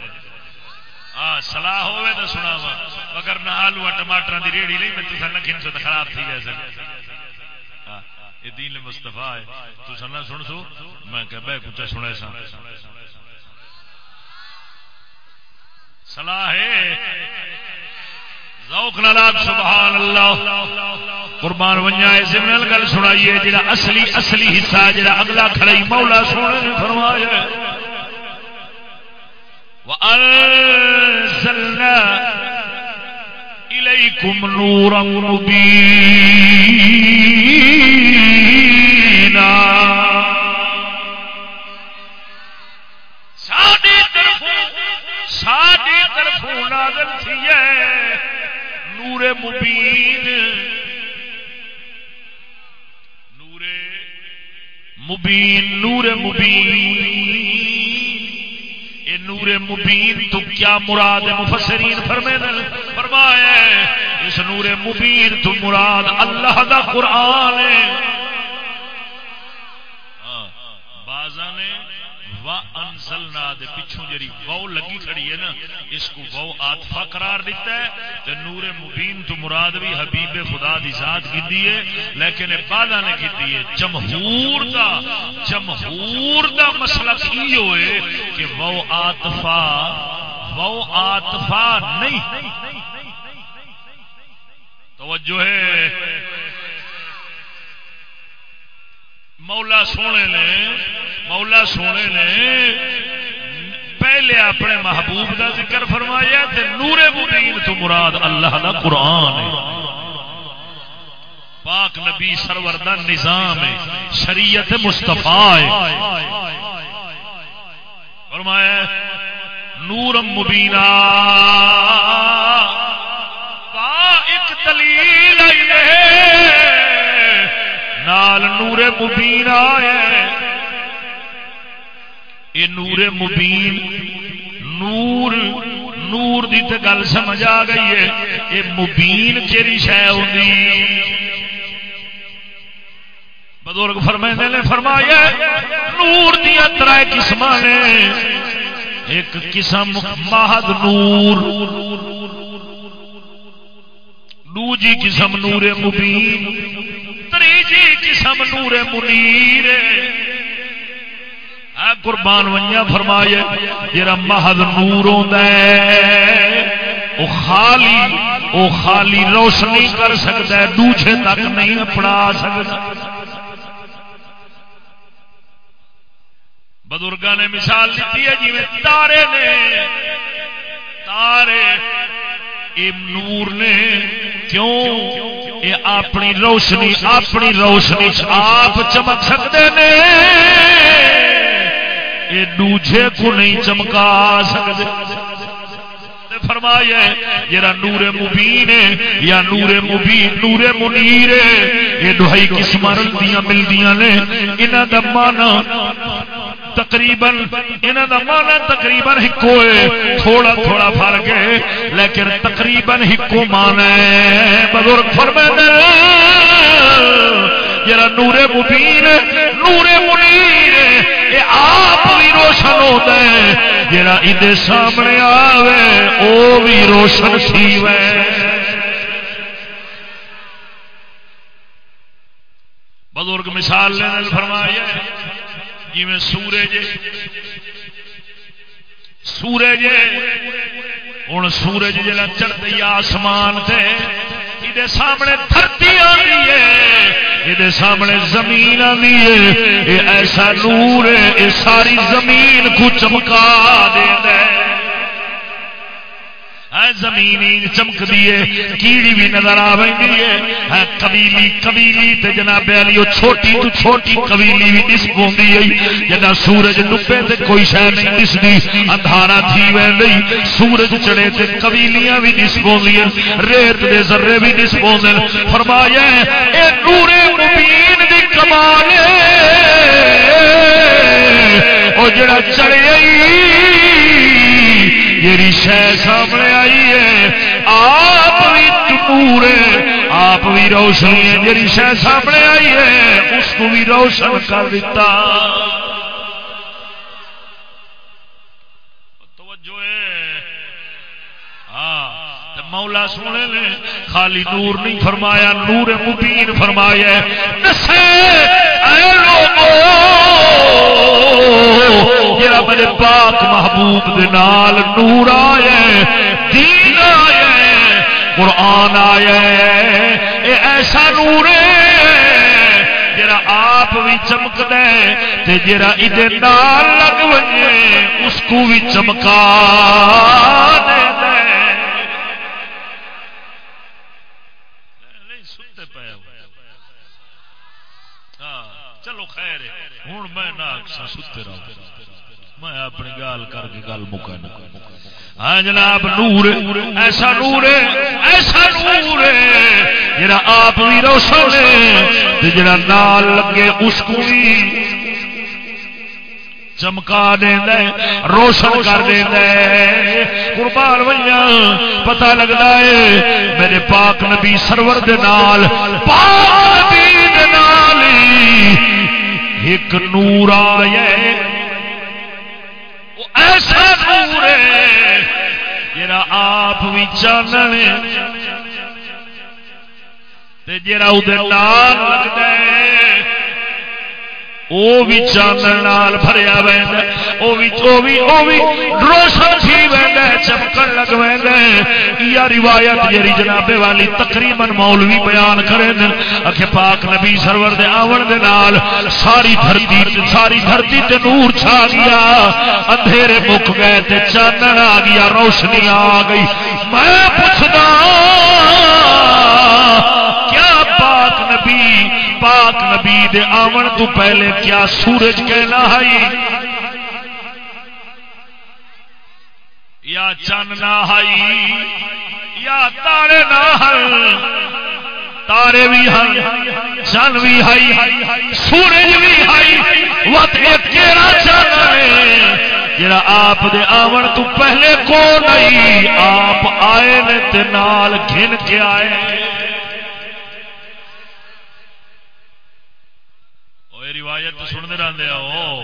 ہاں سلاح ہوئے تو سنا وا مگر نہ آلو ٹماٹر کی ریڑی نہیں میں تصا نکھن سے خراب تھی جائے جیسے یہ دین مستفا ہے۔ تو سنا سن سو، میں کہ بہ کچھ سنا سا سلاح ہے۔ ذوق نال سبحان اللہ قربان ونیا اس نال گل سنائیے، جڑا اصلی اصلی حصہ جڑا اگلا کھڑائی مولا سونے نے فرمایا وانزلنا الیکم نورا مبینا ساڈی طرفوں ساڈی طرفوں نازل تھی ہے۔ نور مبین نور مبین نور مبین۔ یہ نور مبین، تو کیا مراد مفسرین فرمے فرمایا اس نور مبین تو مراد اللہ دا قرآن ہے۔ دے پچھوں لگی کھڑی ہے نا، اس کو وو آتفا قرار دیتا ہے۔ تے نور مبین تو مراد بھی حبیب خدا دی ذات کی ہے، لیکن بادہ نے کی ہے جمہور دا۔ جمہور دا مسئلہ کی ہوئے کہ وو آتفا وو آتفا نہیں۔ توجہ ہے۔ مولا سونے نے، مولا سونے نے پہلے اپنے محبوب کا ذکر فرمایا تے نور مبین تو مراد اللہ دا قرآن ہے۔ پاک نبی سرور دا نظام ہے، شریعت مستفا ہے۔ فرمایا، نور مبینہ ایک دلیل نال نور مبین آیا یہ نور مبین، نور نور دی تو گل سمجھ آ گئی ہے۔ یہ مبین کہڑی شہ ہوگی بزرگ فرمائے نے فرمایا نور دیا تر قسم نے۔ ایک قسم مہد نور۔ دوجی قسم نور مبین۔ تریجی قسم نور منیر۔ قربان ونیا فرمایا جرا مہد نور او خالی او خالی روشنی کر سکتا ہے دوجے تک نہیں اپنا سکتا۔ بزرگا نے مثال دیتی ہے جی تارے نے، تارے نور نے، کیوں؟ یہ اپنی روشنی اپنی روشنی آپ چمک سکتے ہیں یہ دوجے کو نہیں چمکا سکتے۔ فرمایا جرا نور مبین یا نور مبین، نور منیر یہ دہائی قسم رلدیاں ملدیاں نے۔ انہوں کا مانا تقریباً انہوں کا مانا تقریباً ہکو ہے، تھوڑا تھوڑا فرق ہے، لیکن تقریباً ہکو مان ہے۔ بزرگ فرمائے جرا نور مبین نور منیر یہ آپ بھی روشن ہوتا ہے۔ جڑا ادھر سامنے آوے وہ بھی روشن سی بزرگ مثال لینا فرمایا جی میں سورج سورج ہوں سورج جا چڑھتی آسمان سے جی یہ سامنے دھرتی آئی ہے جی یہ سامنے زمین آئی ہے یہ ایسا نور ہے یہ ساری زمین کو چمکا دے زمین چمک دیے کیڑی بھی نظر آ رہی ہے۔ قبیلی قبیلی تے جناب علی چھوٹی تو چھوٹی قبیلی بھی دس پوندی ہے۔ جنا سورج ڈبے تے کوئی شے نہیں دسدی اندھارا تھی ویندی سورج چڑے تے قبیلیاں بھی دس پوندی ریت دے ذرے بھی دس پوندے فرمایا اے نور روشنی ہے جیڑی شہ سامنے آئی ہے اس کو بھی روشن کر دیتا۔ ہاں، مولا سونے نے خالی نور نہیں فرمایا نور مبین فرمایا جڑا میرے پاک محبوب دے نال نور آیا دین آیا قرآن آیا ایسا نور جرا آپ بھی چمک دے جرا ادھر نال لگ بجے اس کو بھی چمکا دے ہاں، چلو خیر ہوں میں نہ ستے رہا میں اپنی گال کر کے گل مکا ہاں جناب، نور، ایسا نور ایسا نور جڑا آپ بھی روشن ہے جڑا نال لگے اس کو بھی چمکا دینا روشن کر دینا قربان بھیا پتا لگتا ہے، میرے پاک نبی سرور دے نال، پاک نبی دے نال ایک نور آیا ایسا نور ہے جا آپ بھی چاننے جا لگتا ہے۔ وہ بھی چاند فریا روشن تھی وہد چمکن لگ یا روایت جی جنابے والی تقریباً مولوی بیان کرے اکھے پاک نبی سرور دے آون دے نال ساری دھرتی ساری دھرتی تے نور چھا گیا۔ اندھیرے مک گئے تے چانن آ گیا، روشنی آ گئی۔ میں پوچھتا ہاں، نبی دے آمن تو پہلے کیا سورج کہنا ہے؟ یا چن نہ ہائی یا تارے نہ تارے بھی ہیں چن بھی ہائی سورج بھی ہائی وقت ایک کیڑا چن جڑا آپ دے آمن تو پہلے کو نہیں آپ آئے نے تے نال گھن کے آئے۔ روایت تو سنتے رہتے ہو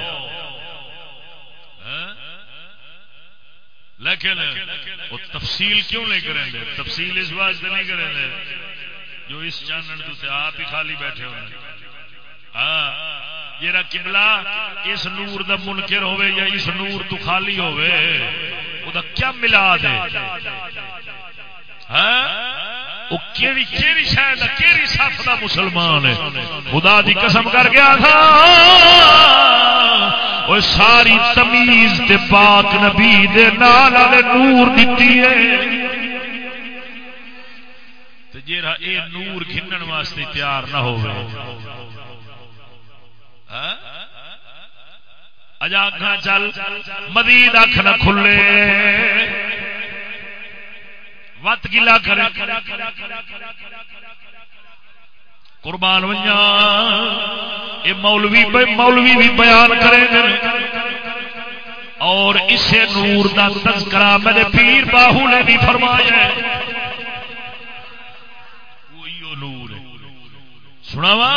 ہاں؟ لیکن وہ تفصیل کیوں نہیں کریں گے تفصیل اس واسطے نہیں کریں گے جو اس چانن تو آپ ہی خالی بیٹھے ہوئے ہاں جا کملا اس نور دا منکر ہوئے یا اس نور تو خالی ہوئے وہ کیا ملا دے ہاں؟ مسلمان خدا دی قسم کر گیا تھا وہ ساری تمیز دے پاک نبی دے نال والے نور دیتی ہے۔ جا اے نور گھنن واسطے تیار نہ ہو ہاں؟ اجا چل مدید اکھ نہ کھلے۔ وت گلا کر قربان ونجا یہ مولوی مولوی بھی بیان کرے اور اسے نور دا تذکرہ میرے پیر باہو نے بھی فرمایا سناوا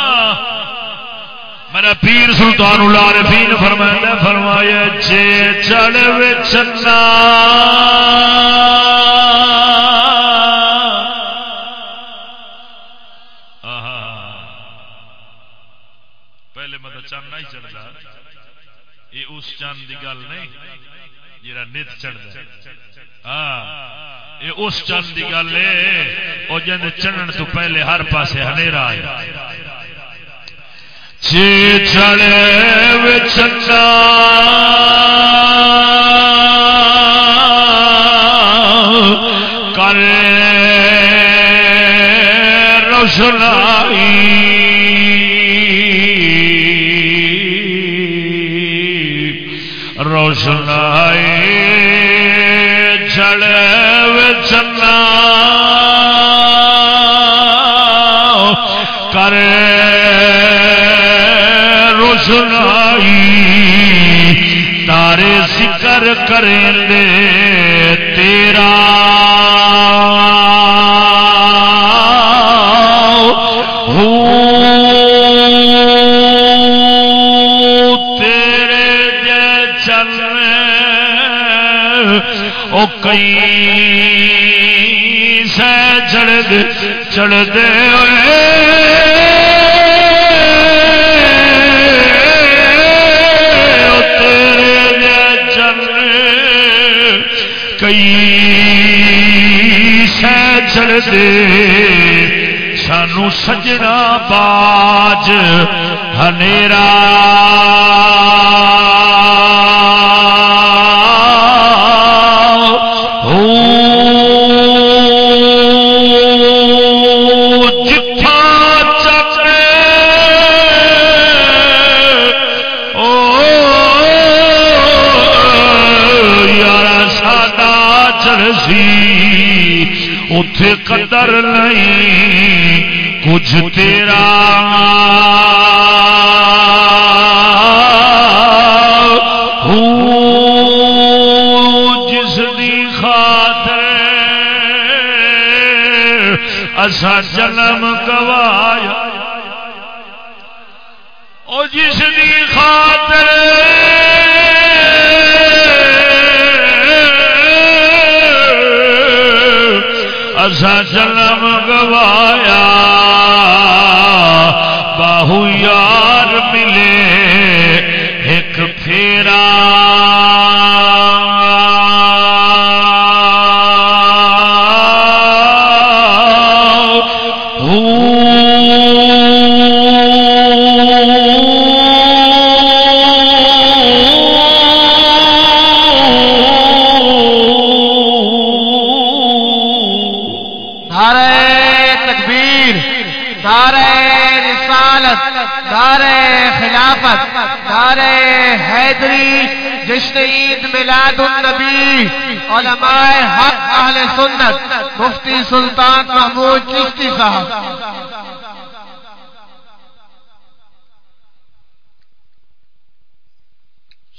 میرا پیر سلطان العارفین فرمایا فرمایا جے چڑھ چنا ہی چڑھتا یہ اس چند کی گل نہیں جا نت چڑھتا ہاں یہ اس چند کی گل ہے۔ وہ جن چڑھن تو پہلے ہر پاس ہنیرا آیا چی چڑے چندا سنائی چڑے چنا کرے روشنائی تارے ذکر کریں دے تیرا کئی سہ چڑھ دے چڑھ دے او کئی سہ چڑھ دے سانو سجنا باج ہنیرا در نہیں کچھ تیرا ہوں جس دی خاطر اسا جنم سچ گوایا حیدری جشن عید میلاد النبی، علماء حق، اہل سنت، مفتی سلطان محمود چشتی صاحب۔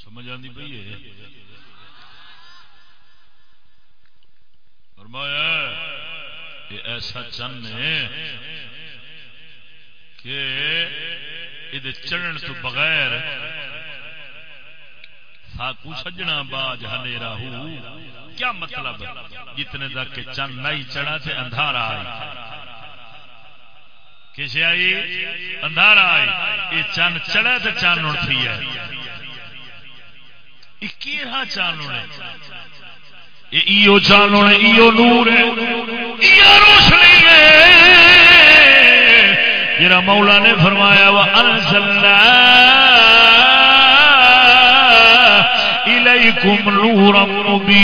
سمجھ آتی پی ہے؟ فرمایا یہ ایسا چن ہے کہ یہ چڑھن تو بغیر فاقو سجنا باج ہنیرا ہو۔ کیا مطلب؟ جتنے تک کہ چند نہیں چڑھا تھے اندھارا آئی۔ کسے آئی؟ اندھارا آئی۔ یہ چند چڑھا تو چند اٹھتی ہے۔ کیڑا چانو ہے ایو چانو ہے ایو نور ہے۔ ایو روشنی ہے۔ جرا مولا نے فرمایا وہ انزلنا الیکم نورا مبینا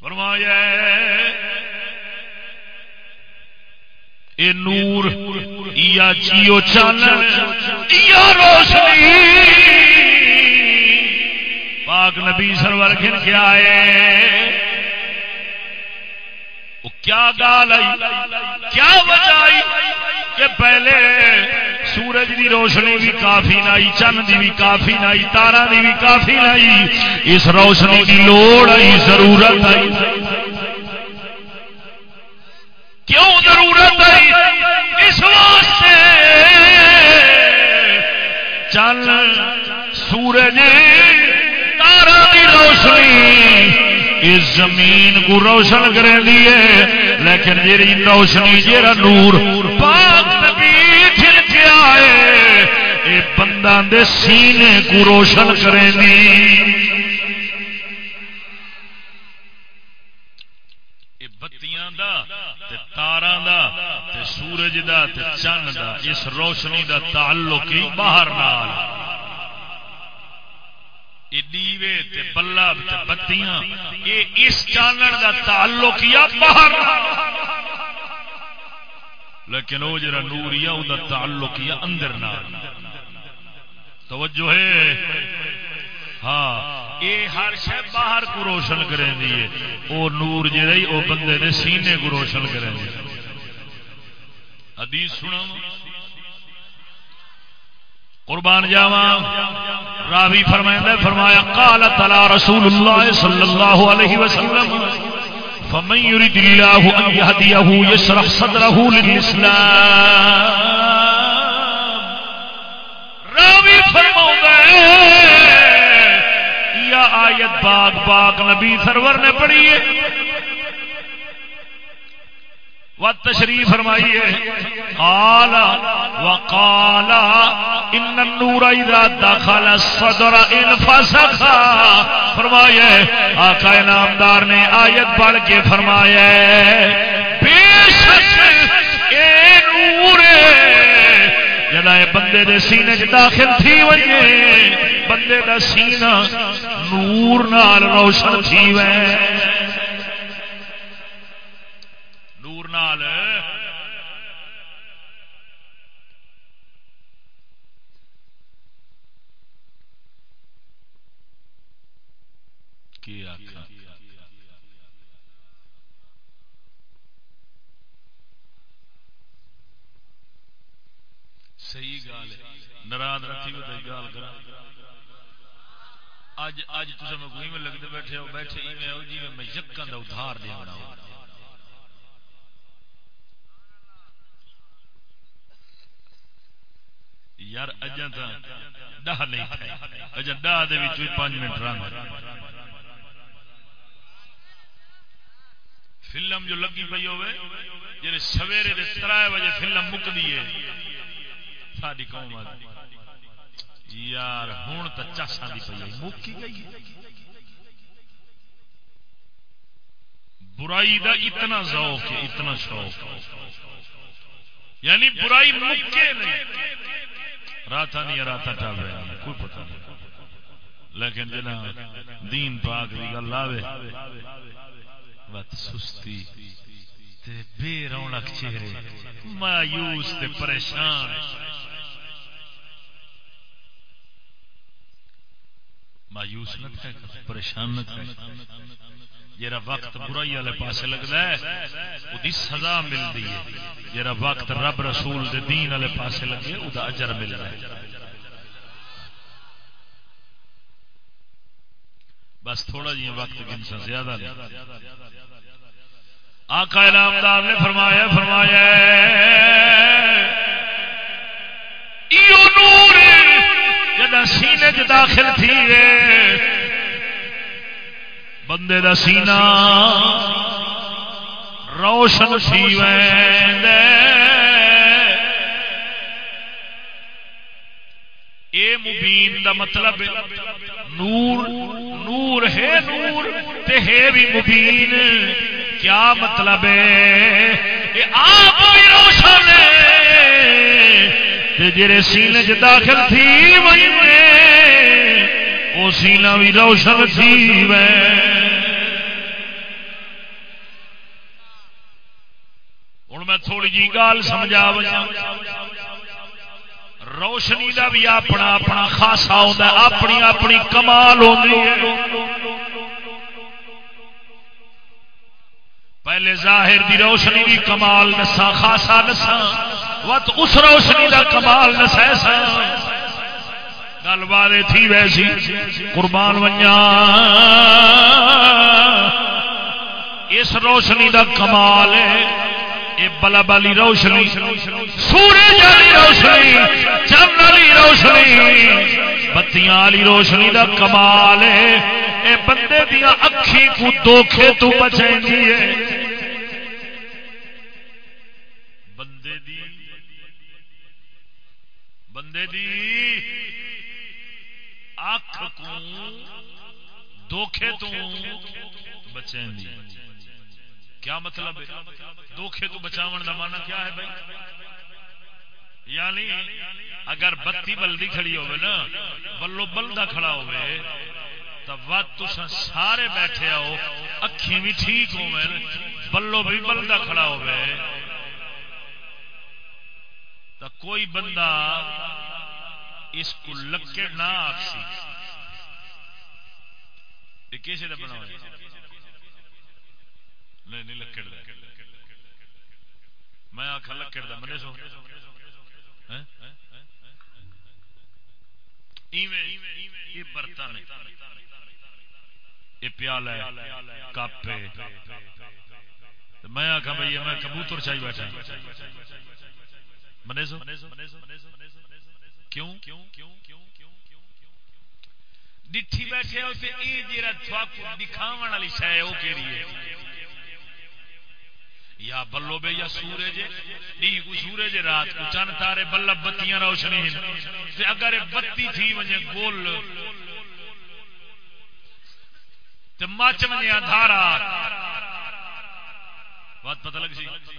فرمایا اے نور یا چیو چانن یا روشنی۔ پاک نبی سرور گھن کے آئے۔ وہ کیا گال آئی؟ کیا وجہ آئی؟ کہ پہلے سورج دی روشنی بھی کافی نائی چند دی بھی کافی نائی تارا دی بھی کافی نائی اس روشنی کی لوڑ آئی، ضرورت آئی۔ کیوں ضرورت آئی؟ اس واسطے۔ چل، سورج تارا دی روشنی اس زمین کو روشن کریں دیے لیکن جیری روشنی جیرا نور پاک نبی کھل کے آئے، اے بندہ دے سینے کو روشن کریں دی تاراں دا تے سورج دا تے چند دا، اس روشنی دا تعلق ہی باہر نال۔ یہ دیوے تے بلب تے بتیاں یہ اس چانن دا تعلق یا باہر۔ لیکن وہ جڑا نور یا وہ تعلق یا اندر نال۔ توجہ ہے؟ ہاں۔ یہ ہر شہ باہر کو روشن کریں دی وہ نور جی وہ بندے نے سینے کو روشن کریں دی حدیث سنا قربان جاوا راوی فرمائے فرمایا، قال تعالی رسول اللہ صلی اللہ علیہ وسلم، فمن يريد الله ان يهديه يشرح صدره للاسلام۔ راوی فرماؤں یا آیت باغ باغ نبی سرور نے پڑھی ہے و تشریف فرمائیے آلہ وقال ان النور اذا دخل الصدر انفسخ۔ فرمائیے، آقا نامدار نے آیت پڑھ کے فرمایا بے شک اے نور جدا بندے دے سینے چ داخل تھی وجے بندے دا سینہ نور نال روشن تھی وے نال صحیح گال ناراض رکھی گال کر اج اج تم لگتے بیٹھے ہو، بیٹھے جی میں یقین کا ادھار دیا یار اجا تو ڈہ نہیں اجا ڈہ پانچ منٹ رنگ فلم جو لگی پی ہوے جی سویرے تر بجے فلم مکتی ہے ساری قوم یار ہوں تو چاسا دی پی مکی گئی برائی دا اتنا ذوق ہے، اتنا شوق یعنی برائی مکے نہیں۔ رات نہیں رات ٹل رہے کوئی پتہ نہیں۔ لیکن جنا دین پاک کی گل آئے بت سستی تے بے رونق چہرے۔ مایوس تے پریشان۔ مایوس نہ پریشان نہ جرا وقت برائی والے پاس لگتا ہے وہ سزا ملتی ہے۔ جرا وقت رب رسول دے دین والے پاس لگے وہ اجر ملتا ہے۔ بس تھوڑا جی وقت گنسا زیادہ نہیں۔ آقا انعامدار نے فرمایا فرمایا نور جدا سینے چ داخل تھی بندے دا سینہ روشن سی اے مبین دا مطلب نور نور ہے نور، تے ہے بھی مبین۔ کیا مطلب ہے؟ آپ بھی روشن جڑے سینے چ داخل تھی وہ سینہ بھی روشن تھی میں میں تھوڑی جی گال سمجھا روشنی کا بھی اپنا اپنا خاصا ہوتا اپنی اپنی کمال ہوتی پہلے ظاہر دی روشنی دی کمال نسا خاصا نسا وت اس روشنی دا کمال نسا گل بات تھی ویسی، قربان ونیا اس روشنی دا کمال ہے۔ بلب والی روشنی، سورج والی روشنی، چند والی روشنی، بتیاں والی روشنی دا کمال ہے۔ اے بندے دیا اکھی کو دھوکھے تو بچیں ہے۔ بندے دی بندے دی اکھ کو دھوکھے تو بچیں دی کیا مطلب دھوکھے تو بچاو کا مانا کیا ہے بھائی؟ یعنی اگر بتی بلدی کھڑی ہوے نا، بلو بلدا کھڑا ہوے تسا سارے بیٹھے آؤ، اکھی بھی ٹھیک ہو بلو بھی بلدا کھڑا ہو تو کوئی بندہ اس کو لکڑ نہ آخسی کسی کا بنا نہیں نہیں، لکڑ میں آخا لکڑ دا منے سو یہ برتن یہ ہے، کپ میں آخا بھائی میں کبوتر چاہیے بیٹھا منے سو کیوں؟ ڈٹھی بیٹھے ہو دکھاو والی ہے؟ یا بلو بے یا سورج ڈی کو سورج رات کو چند تارے بلب بتیاں روشنی اگر بتی تھی وجہ گول۔ مچ منیا دھارا۔ بات پتہ لگ جی؟ سی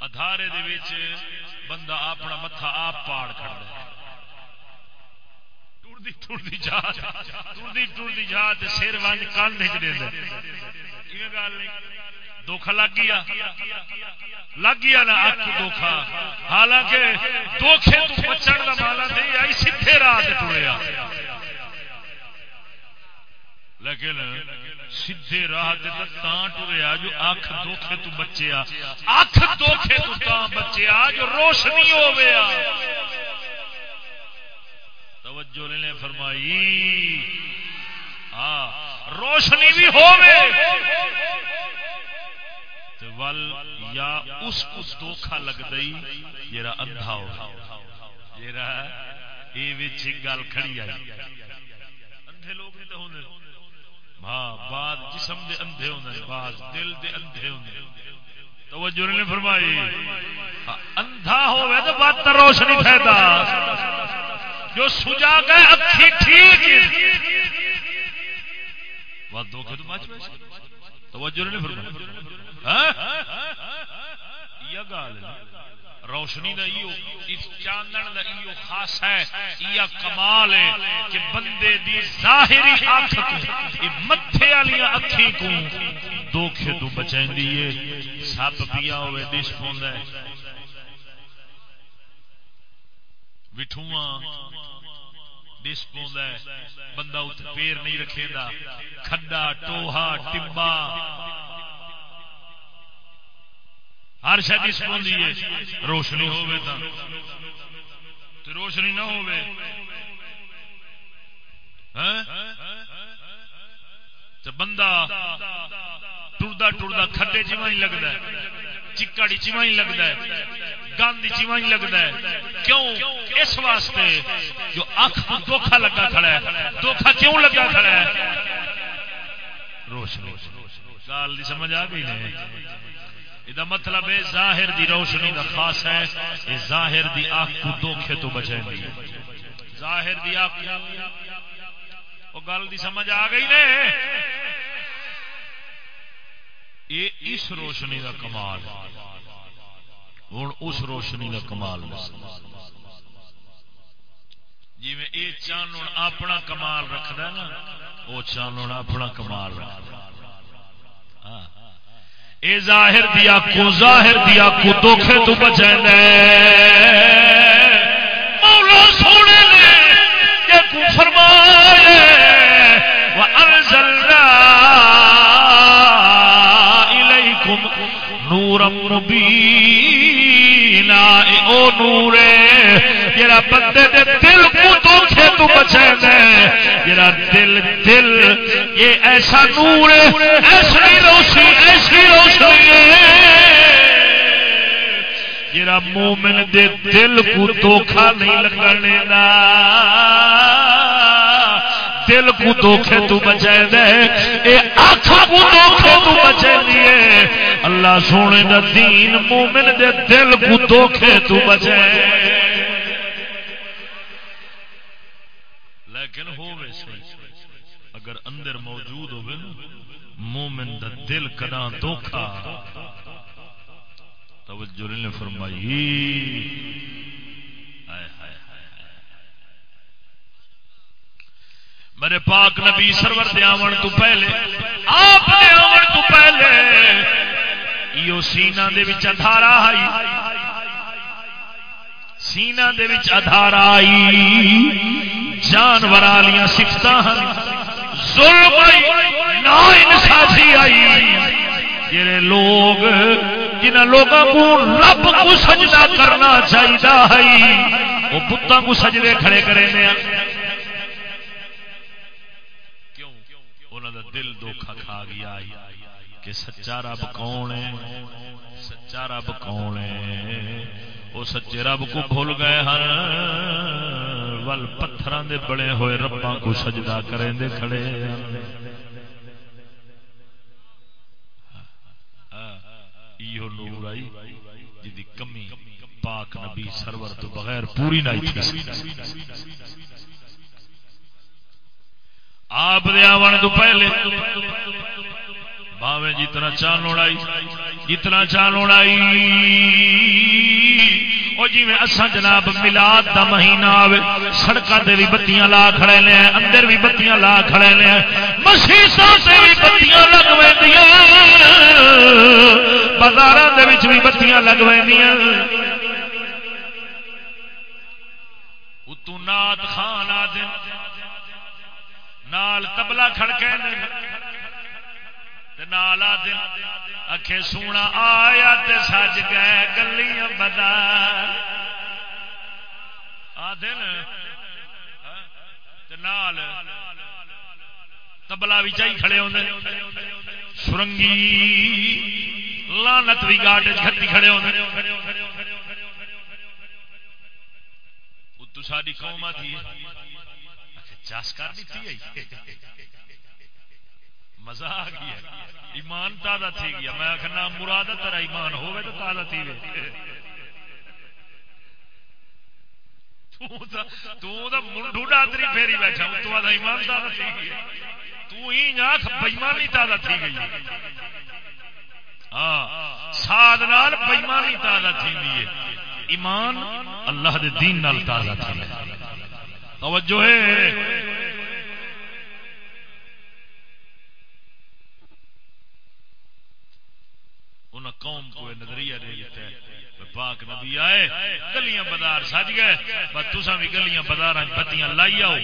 ادھارے دے ادارے بندہ اپنا متھا آپ پاڑ کر ٹوٹتی جا ٹوٹتی ٹوٹتی جا تے سر ونج کن دے گل نہیں؟ دھوکھا لگ گیا۔ لگ گیا نا اک دھوکھا حالانکہ دھوکھے تو بچن کا مالا نہیں، آئی سیدھے راہ ٹریا۔ لیکن سیدھے راہ ٹریا جو اکھ دھوکھے تو بچیا۔ اکھ دھوکھے تو بچیا جو روشنی ہو گیا توجہ نے فرمائی۔ ہاں روشنی بھی ہو ول یا اس کو دھوکھا لگ دئی جرا اندھا ہو جرا یہ گل کھڑی آئی۔ اندھے لوگ نہیں تو ہوندے ہاں بعد جسم دے اندھے ہوندے بعض دل دے اندھے ہوندے توجہ نے فرمائی۔ ہاں، اندھا ہوے تو بات روشنی پھیدا جو سجا گئے اکھی ٹھیک۔ بات دھوکے تو بچ توجہ نے فرمائی۔ ہاں؟ روشنی چاندن خاص ہے، یہ کمال ہے کہ بندے دی ظاہری کو متھے والی اکھی کو دھوکھے تو بچائیں ہے۔ سپ پیا ہوئے دس پوندا ہے۔ وٹھواں ڈس پوندا ہے۔ بندہ پیر نہیں رکھے گا کھڈا، ٹوہا ٹبا ہر شاید اس ہے۔ روشنی ہوے تو روشنی نہ ہو ہاں؟ بندہ ٹردا ٹردا کھڈے چیوا ہی لگتا ہے۔ چکاڑی چیوا ہی لگتا ہے۔ گند چیوا ہی لگتا ہے۔ کیوں؟ اس واسطے جو اکھ کو دھوکھا لگا کھڑا ہے۔ دھوکھا کیوں لگا کھڑا ہے؟ روشنی۔ گال دی سمجھ آ گئی نہیں یہ مطلب ہے ظاہر دی روشنی کا خاص ہے، یہ ظاہر دی آنکھ کو دھوکھے تو بچائیں گی ظاہر دی آنکھ۔ وہ گل دی سمجھ آ گئی نے؟ یہ اس روشنی کا کمال ہوں اس روشنی کا کمال جی میں یہ چان اپنا کمال رکھد نا، وہ چان اپنا کمال رکھد ہاں۔ اے ظاہر دیا کو ظاہر دیا کو دکھے تو بچے مولا سونے نے یہ کو فرمائے اے او نورے بندے دے دل کو تو بچے جرا دل دل یہ ایسا نور ایسی روشنی ایسی روشنی جرا مومن دے دل کو دھوکھا نہیں لگنے دا۔ دل کو دھوکھے تو بچے دے۔ اے آنکھوں کو دھوکھے تو بچے دیے اللہ سونے دا دین مومن دے دل کو دھوکھے تو بچے لیکن ہوئے صحیح اگر اندر موجود ہوئے مومن دا دل کدا دھوکھا؟ توجہ نے فرمائی۔ میرے پاک نبی سرور دے آون تو پہلے، آپ دے آون تو پہلے، ایو سینہ دے وچ ادھارا آئی۔ سینہ دے وچ ادھارا آئی۔ جانور والیاں سفتاں سفت ظلم آئی، نا انصافی آئی۔ جڑے لوگ جنہ لوگوں کو رب کو سجدہ کرنا چاہیے وہ بتوں کو سجدے کھڑے کرے کیوں؟ انہوں دا دل دھوکھا کھا گیا کہ سچا رب کون ہے؟ سچا رب کون ہے؟ وہ سچے رب کو بھول گئے ہر ول پتھر دے بڑے ہوئے ربا کو سجدہ کریں دے کھڑے ایو نور آئی جی کمی پاک نبی سرور تو بغیر پوری نہ آپ دے آن تو پہلے باویں جتنا جی چان اڑائی جتنا چان اڑائی۔ وہ جی اصا جناب ملاد دا مہینہ آئے سڑکوں سے بھی بتیاں لا کھڑے نے، اندر بھی بتیاں لا کھڑے نے۔ مسیحوں سے بھی بتیاں لگ بازار بھی بتیاں لگ اتو نات خان آ دن نال تبلا کھڑکے نال آ دن اکھے سونا آیا تے سج گئے گلیاں بدا بدار آدھے نال تبلا بھی چاہیے کھڑے ہوتے سرنگی لانت بھی گاٹ کھتی کھڑے ہوتے تو ساری قوم تھی۔ چاس کر دیتی ہے۔ مزہ آ گیا۔ ایمان تازہ تھی گیا۔ میں آخنا مراد تیرا ایمان ہوے تو تازہ تھی منڈو ڈادری پھیری بیٹھا تو ایمان تازہ تھی گیا۔ تو ہی آخ بےمانی تازہ تھی گئی۔ ہاں ساد نال بےمانی تازہ تھی ایمان اللہ دے دین نال تازہ تھی توجہ ہے۔ انہیں قوم کو نظریہ دے دیتا ہے۔ پاک نبی آئے، گلیاں بازار سج گئے۔ بس تسا بھی گلیاں بازار بتیاں لائی آؤ۔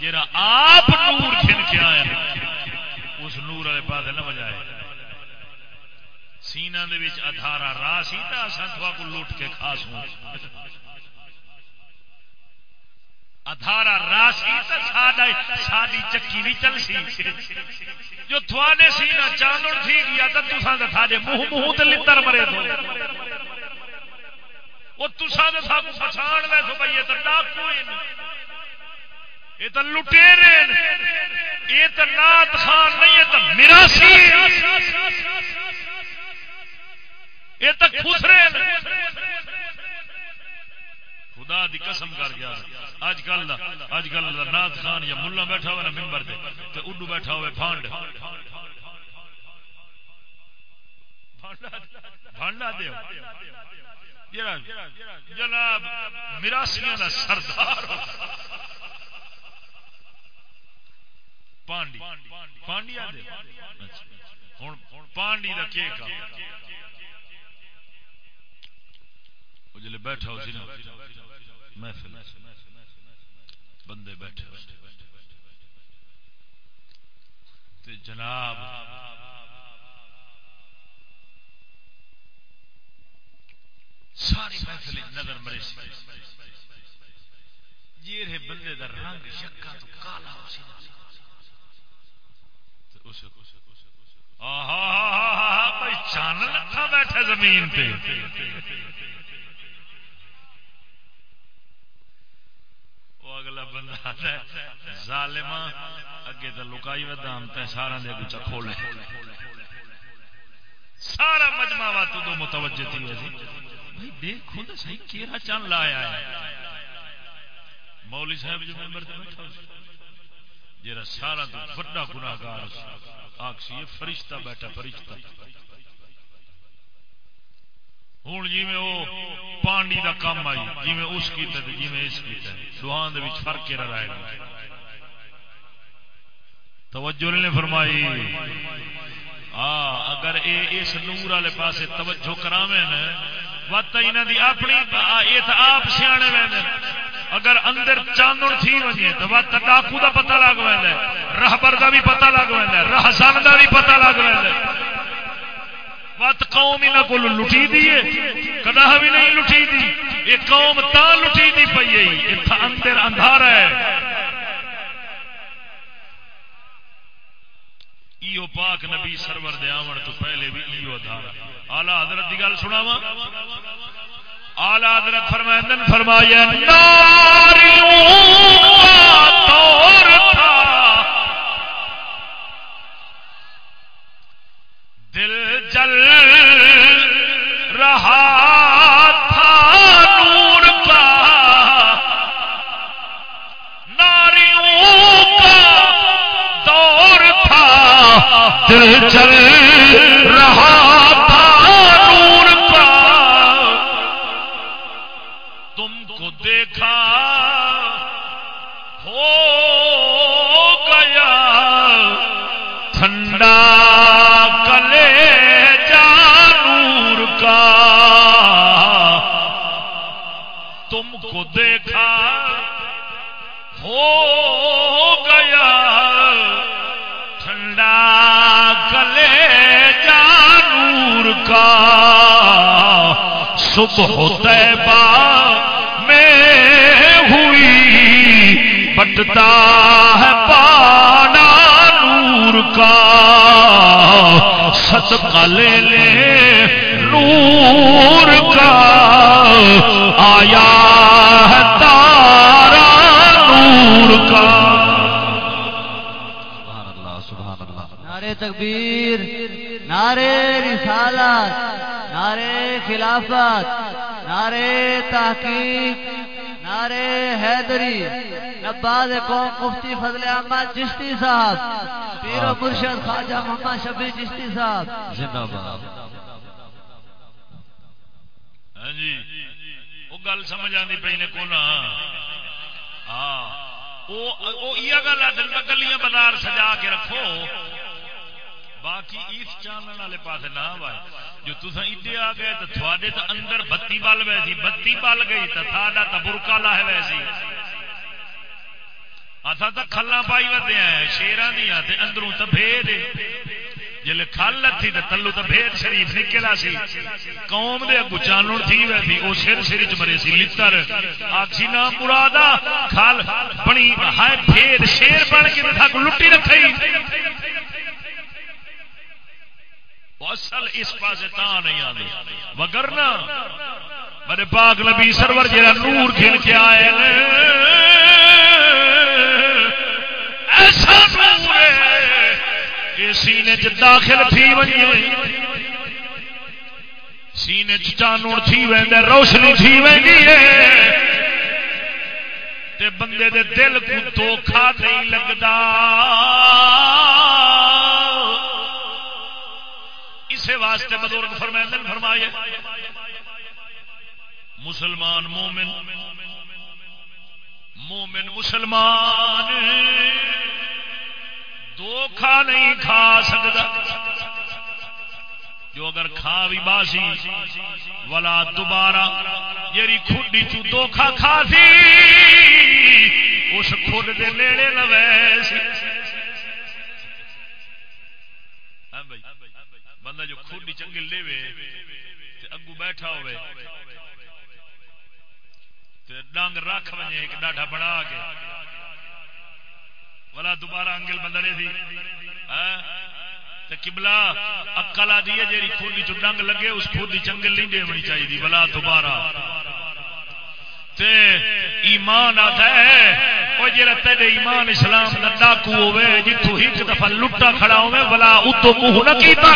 جا آپ نور کھن کے آیا، اس نور والے پاس نہ بجائے۔ سینا دھارا راہ سی تو اصل تھوڑا کو لوٹ کے کھا سوں۔ ادھارا راسی ساری چکی بھی چل سی جو تھوڑے سینا چانڑ تھی گیا تو تسان تو تھاجے منہ منہ تے لتر مرے تو وہ تسان تو سب پچھاڑ لے تو بھائی، یہ تو ڈاکو یہ تو لٹیرے یہ تو نات خان نہیں، یہ تو میراسی یہ تو خسرے خدا دی قسم کر گیا اج کل دا اج کل دا نات خان یا ملا بیٹھا ہوا نا ممبر دے، تے اڈو بیٹھا ہوئے بھانڈ۔ بھانڈا دیو جناب مراسیاں دا سردار پانڈی۔ پانڈی آدھے ہوں پانڈی دا کی جلے بیٹھا ہو سی نا۔ محفل بندے بیٹھے تے جناب ساری محفل نظر مرے جی بندے دا رنگ شکا تو کالا ہو سی چان لکھا بیٹھے زمین پہ اگلا بندہ ظالما اگے تو لکائی و دامتا سارا دے کچھ کھولے۔ سارا مجمع وا تو متوجہ تھی ویسی جی۔ بھائی دیکھ خود صحیح کیرا چان لایا ہے۔ مولوی صاحب جو ممبر تے بیٹھا جرا سارا تو بڑا گناہگار آکسی یہ فرشتہ بیٹھا، فرشتہ۔ ہوں جی میں وہ پانڈی دا کام آئی جی میں اس کی جی میں اس کی تے دوہان دے سوہان فرق رہے گا توجہ نے فرمائی ہاں اگر اے اس نور والے پاسے توجہ کراویں نا وت انہاں دی اپنی یہ تو آپ سیانے ویندے اگر اندر چاندن تھی وجے تو وت ڈاکو دا پتہ لگ ویندا ہے رہبر دا بھی پتہ لگ ویندا ہے رہزن دا بھی پتہ لگ ویندا ہے وت قوم انہاں کول لٹی دی ہے کدا بھی نہیں لٹی دی۔ یہ قوم تا لٹی دی پئی ہے ایتھا اندر اندھارا ہے۔ ایو پاک نبی سرور دے آمن تو پہلے بھی ایو دھارا آلہ حضرت دی گل سنا وا آلہ حضرت فرمائندن، فرمایا، ناریوں کا دور دل جل رہا تھا نور کا۔ ناریوں کا دور تھا۔ دل چل رہا تھا نور کا۔ تم کو دیکھا ہو گیا۔ ٹھنڈا ہو گیا۔ ٹھنڈا کلے جانور کا۔ صبح طیبہ میں ہوئی، بٹتا ہے پانا نور کا۔ صدقہ لے لے نور کا۔ آیا ہے تارا نور کا سبحان اللہ سبحان اللہ۔ نعرے تکبیر نعرے رسالت نعرے خلافت نعرے تحقیق نعرے حیدری۔ نباز قوم مفتی فضل احمد چشتی صاحب پیر و مرشد خواجہ محمد شفیع چشتی صاحب۔ زندہ باد۔ ہاں جی وہ گل سمجھ آتی پی نے کو نا ہاں۔ گلیاں بازار سجا کے رکھو। باقی اس چانن والے پاس نہ آئے جو تصا ایڈے آ گئے تو تھوڑے تو اندر بتی بل ویسی بتی بل گئی تو ساڈا تو برکا لاہ ویسی اصا تو کھلا پائی ودیا شیران دیا اندروں تو بھید جلے کھل تھی تو تلو تو بھید شریف نکلا سی، قوم دے اگو چانن تھی ویسی وہ سر سر چ مرے سی، لتر۔ آخسی نا مرادا کھل بنی، ہائے بھید شیر بن کے تھک لٹی رکھئی۔ اصل اس پاسے پاس نہیں آتے وگرنا میرے پاک نبی سرور جہاں نور کھل کے آئے ایسا نور ہے۔ کہ سینے چ داخل تھی وجے سینے چ چانور تھی ویندے روشنی تھی ویندی ہے۔ تے بندے دے دل کو دھوکھا نہیں لگتا اسے واسطے بزرگ فرمائندن فرمائے مسلمان مومن مومن مسلمان۔ دھوکھا نہیں کھا سکتا۔ جو اگر کھا بھی باسی، ولا دوبارہ جی کھڈی چ دھوکھا کھا سی اس خود دے نیڑے نہ ویسی۔ ہاں بندہ جو کھوڈی چنگل لے اگو بیٹھا ہوئے ڈنگ رکھ وجے ایک ڈاڈا بنا کے۔ والا دوبارہ انگل بندہ لے سی کبلا اکل آدھی ہے جی کھوڈی چ ڈنگ لگے، اس کھوڈی چنگل نہیں دینی چاہیے بلا دوبارہ۔ تے ایمان آتا ہے وہ جڑا تیرے ایمان اسلام دا ڈاکو ہوے جتھوں ایک دفعہ لٹا کھڑا ہوے ولا اتو منہ نہ کیتا۔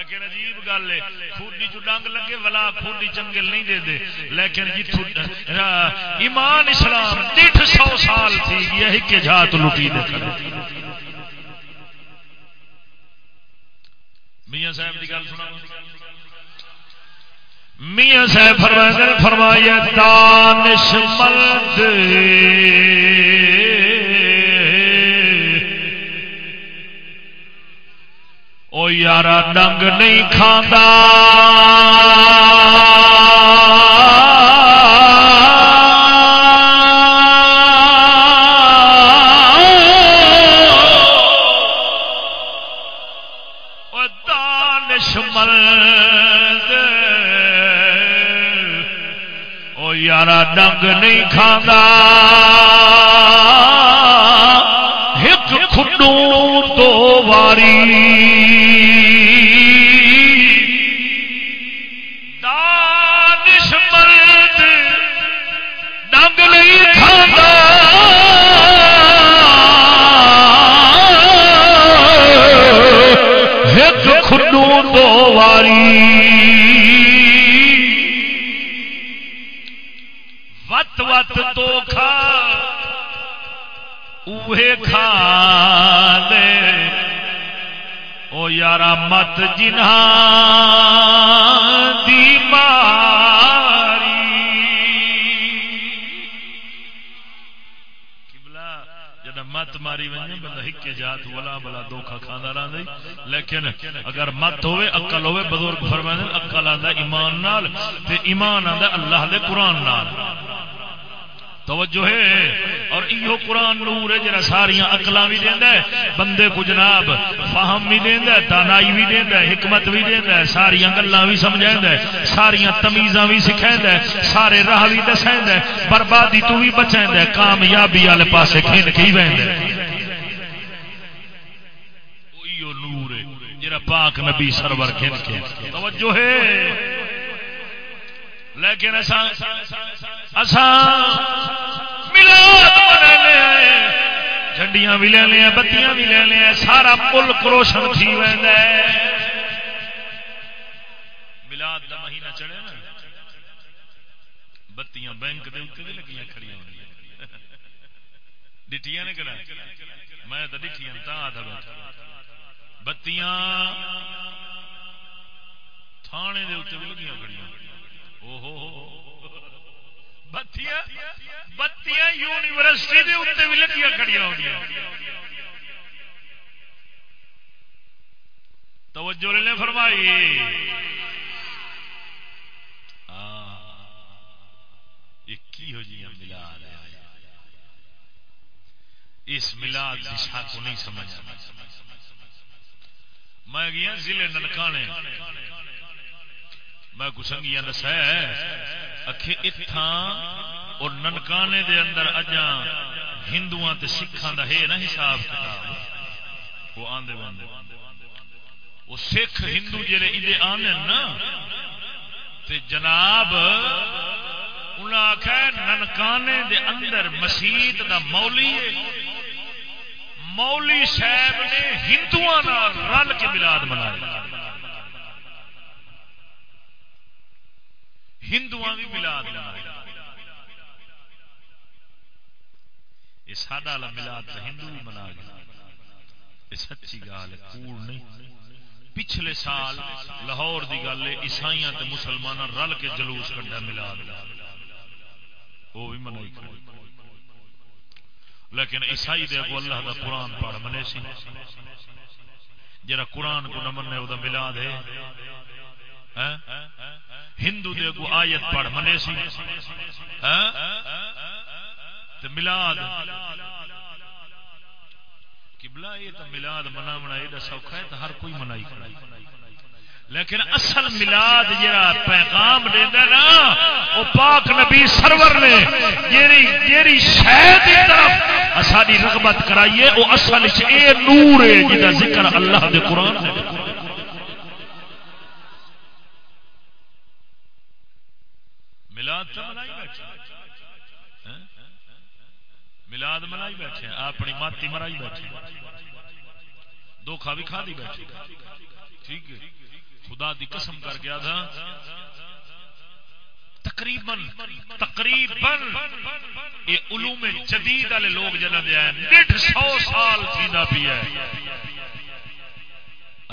لیکن عجیب گل ہے کھوڈی چ ڈنگ لگے ولا کھوڈی چنگل نہیں دے دے لیکن جتھوں ایمان اسلام ڈیڑھ سو سال تھی یہ کہ جات لٹی دے میاں صاحب کی گل سنا میاں صاحب فرمائے فرمایا دانش مند او یارا ڈنگ نہیں کھانا یارا ڈنگ نہیں کھانا ایک کھڈو وت وت تو کھا اوہے کھا۔ یارا مت جنہ دی ماری مت ماری ونجے بندہ ہکے جات ولا بلا دھوکا رہندا لیکن اگر مت ہوے عقل ہوے بزرگ فرماندے عقل آندا ایمان نال تے ایمان آندا اللہ دے قرآن نال توجہ ہے ایو قرآن نور ہے جڑا ساریاں عقلاں بھی دیندا ہے، بندے کو جناب فہم بھی دیندا ہے، دانائی بھی دیندا ہے، حکمت بھی دیندا ہے، ساریاں گلاں بھی سمجھاندا ہے، ساریاں تمیزاں بھی سکھیندا ہے، سارے راہ بھی دسیندا ہے، بربادی تو بھی بچیندا ہے، کامیابی والے پاسے کھین کی ویندا ہے۔ اوہیو نور ہے جڑا پاک نبی سرور کھین کے۔ توجہ ہے۔ لیکن اساں اساں ملاد منانے جھنڈیاں بھی لے لیا بتیاں بھی لے لیا سارا ملک روشن تھی ویندا ہے۔ ملاد دا مہینہ چڑھے نا۔ بتیاں بینک دے اوتے بھی لگیاں کھڑیاں ہوندیاں ڈٹیاں نے کڑا میں تو ڈٹیاں تا آدھا بیٹھا۔ بتیاں تھانے دے اوتے بھی لگیاں کھڑیاں۔ بتیاں بتیاں یونیورسٹی دے اتنے بھی لگیاں کھڑیاں ہو توجہ نے فرمائی۔ کی ہو جی ملاد اس ملاد دشا کو نہیں سمجھ میں گیا ضلع ننکانے۔ میں گسنگیا دسا اکھے اتھاں اور ننکانے دے اندر اجا ہندو سکھان دا ہے نا حساب کتاب۔ وہ آندے باندے۔ وہ سکھ ہندو جڑے ادے آنے نا، تے جناب انہیں آخر ننکانے دے اندر مسیت دا مولی ہے۔ مولی صاحب نے ہندو رل کے ملاد منایا ہندو بھی ملاد یہ ساڈا والا ملاد ہندو بھی منا گیا۔ سچی گال کوڑ نہیں۔ پچھلے سال لاہور دی گل ہے عیسائی تے مسلمان رل کے جلوس کڈا ملاد۔ وہ بھی منائی لیکن عیسائی دے کو اللہ دا قرآن پڑھ منے سی۔ جرا قرآن کو نہ مننے وہ ملاد ہے۔ ہاں؟ ہندو دے کو آیت پڑھ منے سی۔ ہاں؟ ملاد۔ قبلہ یہ تو ملاد منا منا یہ سوکھا ہے تو ہر کوئی منائی کرائی لیکن اصل ملاد جڑا پیغام دینا نا وہ پاک نبی سرور نے جیری جیری شاید طرف ساری رغبت کرائیے وہ اصل اے نور ہے جہاں ذکر اللہ دے قرآن ہے ہاں؟ ملاد منائی بیٹھے ملاد منائی بیٹھے اپنی ماتی مرائی بیٹھے دھوکھا بھی کھا دی بیٹھے ٹھیک ہے۔ خدا دی قسم کر گیا تھا تقریباً تقریباً یہ علوم جدید والے لوگ جنہ دیا ڈیڑھ سو سال تھینا پی ہے۔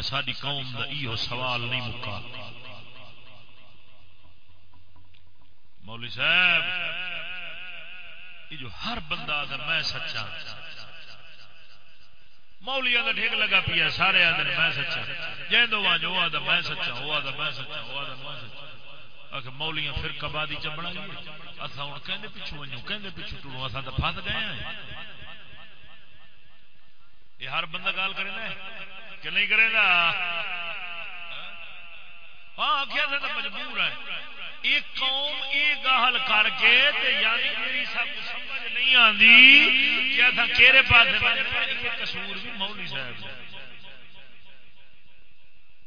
ساری قوم کا یہ سوال نہیں مکا۔ مولوی صاحب، یہ جو ہر بندہ اگر میں سچا مولیاں کا ٹھیک لگا پیا، سارے آدھے میں سچا جی دو جو آدھا میں سچا، وہ آدھا میں سچا، وہ آدھا میں سچا۔ آخر مولیاں پھر کبادی چبڑا گئی اصا ہوں کہ پچھو ونجو کہ پچھو ٹوڑو اصا تو پھس گئے ہیں۔ یہ ہر بندہ گال کرے نا کہ نہیں کرے گا ہاں آخیا تو مجبور ہے۔ ایک قوم یہ گاہل کر کے یعنی میری سب سمجھ نہیں آتی کیا تھا پاس قصور بھی صاحب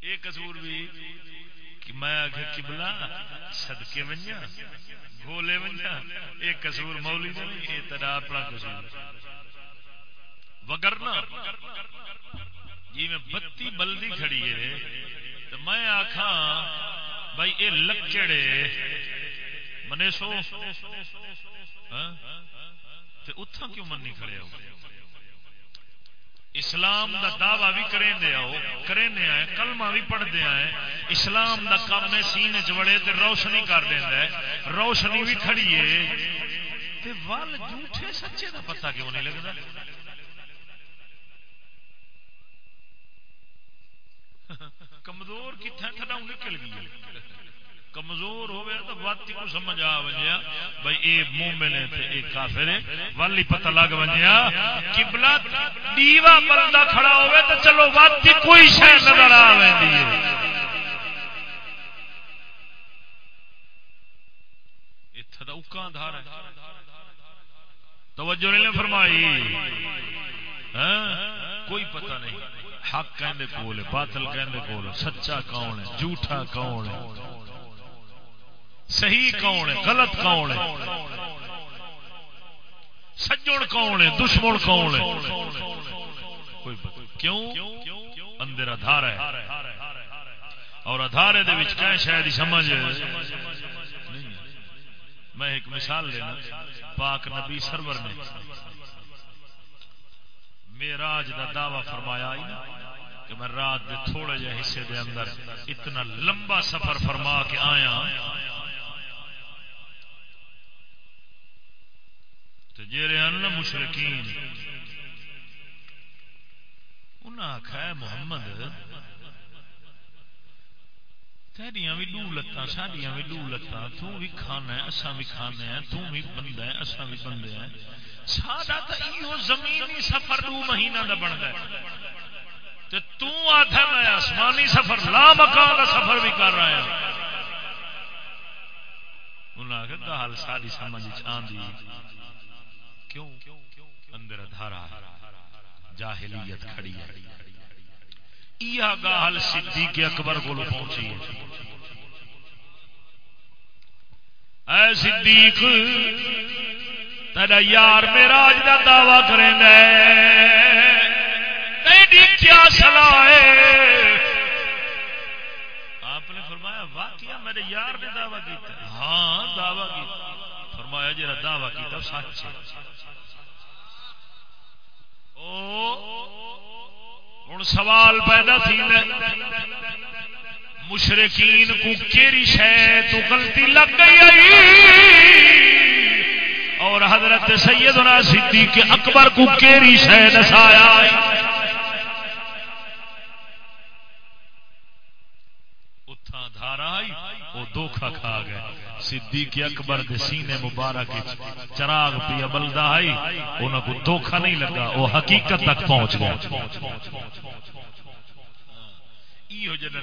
یہ قصور بھی کہ میں آگے کبلا سدکے ونجا گولے ونجا یہ قصور مولی یہ تیرا اپنا قصور۔ وگرنا جی میں بتی بلدی کھڑی ہے، تو میں آخا بھائی یہ لکڑے۔ منے سو۔ ہاں؟ اتھا کیوں منی کھڑے ہو؟ اسلام دا دعوی بھی کریں دے آؤ کریں دے آئے، کلمہ بھی پڑھ دے آئے۔ اسلام دا کام میں سینے چڑے تے روشنی کر دیں ہے۔ روشنی بھی کھڑی ہے۔ تے وال جھوٹے سچے دا پتہ کیوں نہیں لگتا کمزور کتنا کھڑاؤں نکل گئی کمزور ہوئے تو وقت کو سمجھ آ ونجیا۔ بھائی، اے مومن ہے تے اے کافر ہے والی پتہ لگ ونجیا۔ قبلہ دیوا بندہ کھڑا ہوئے تو چلو وقت کوئی شے نظر آ ویندی ہے ایتھے دا اوکاں دھار ہے۔ توجہ نہیں فرمائی۔ ہاں؟ کوئی پتہ نہیں۔ حق کہندے کول ہے، باطل کہندے کول ہے۔ سچا کون ہے؟ جھوٹا کون ہے؟ صحیح کون ہے؟ غلط کون ہے؟ سجن کون ہے؟ دشمن کون ہے؟ کیوں؟ اندر ادھار ہے۔ اور ادھارے دے وچ کہیں شاید سمجھ میں ایک مثال لینا۔ پاک نبی سرور نے میراج دا دعوی فرمایا کہ میں رات دے تھوڑے جہ حصے دے اندر اتنا لمبا سفر فرما کے آیا ہاں۔ جیڑے ہیں نا مشرقین انہیں آخا محمد تیریاں بھی لو لتاں ساڈیاں بھی لو لتاں تو بھی کھانا ہے، اساں بھی کھانے ہیں تو بھی بندہ ہے، اساں بھی بندے ہیں ساڈا تو ایو زمینی سفر دو مہینہ دا بندا ہے۔ تے تو میں آسمانی سفر، لا مکان دا سفر بھی کر رہا ہوں انہیں آخر گال ساری سمجھ آندی۔ کیوں اندر ادھارا جاہلیت کھڑی ہے۔ یہ گاہل صدیق اکبر کو پہنچی ہے۔ اے صدیق، تیرا یار میرا اج کا دعوی کریں گے کیا سلاح آپ نے فرمایا، واقعہ میرے یار نے دعوی کیا ہاں دعوی کی فرمایا جا دعوی کیا سچ ہوں سوال پیدا تھی مشرقین کو کیری شہ تو غلطی لگ گئی اور حضرت سیدنا صدیق اکبر کو کیری شہ نسایا اتھا دھارا آئی، وہ دھوکھا کھا گئے۔ صدیق اکبر دے سینے مبارک چراغ پی بلدا آئی انہوں کو دھوکھا نہیں لگا وہ حقیقت تک پہنچ گیا۔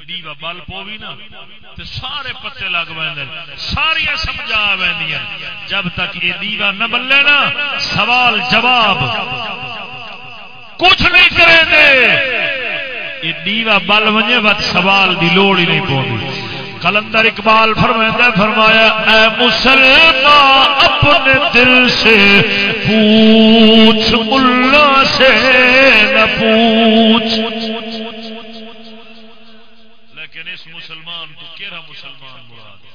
دیوا بل پوی نا سارے پتے لگ پہ ساریا سمجھا پہ جب تک یہ دیوا نہ بلے نا، سوال جواب کچھ نہیں کریں دے۔ یہ دیوا بل ونجے بس سوال دی لوڑ ہی نہیں پوندی۔ کلندر اقبال فرمائے فرمایا، اے مسلمان اپنے دل سے پوچھ، ملا سے نہ پوچھ۔ لیکن اس مسلمان تو کیرا مسلمان مراد؟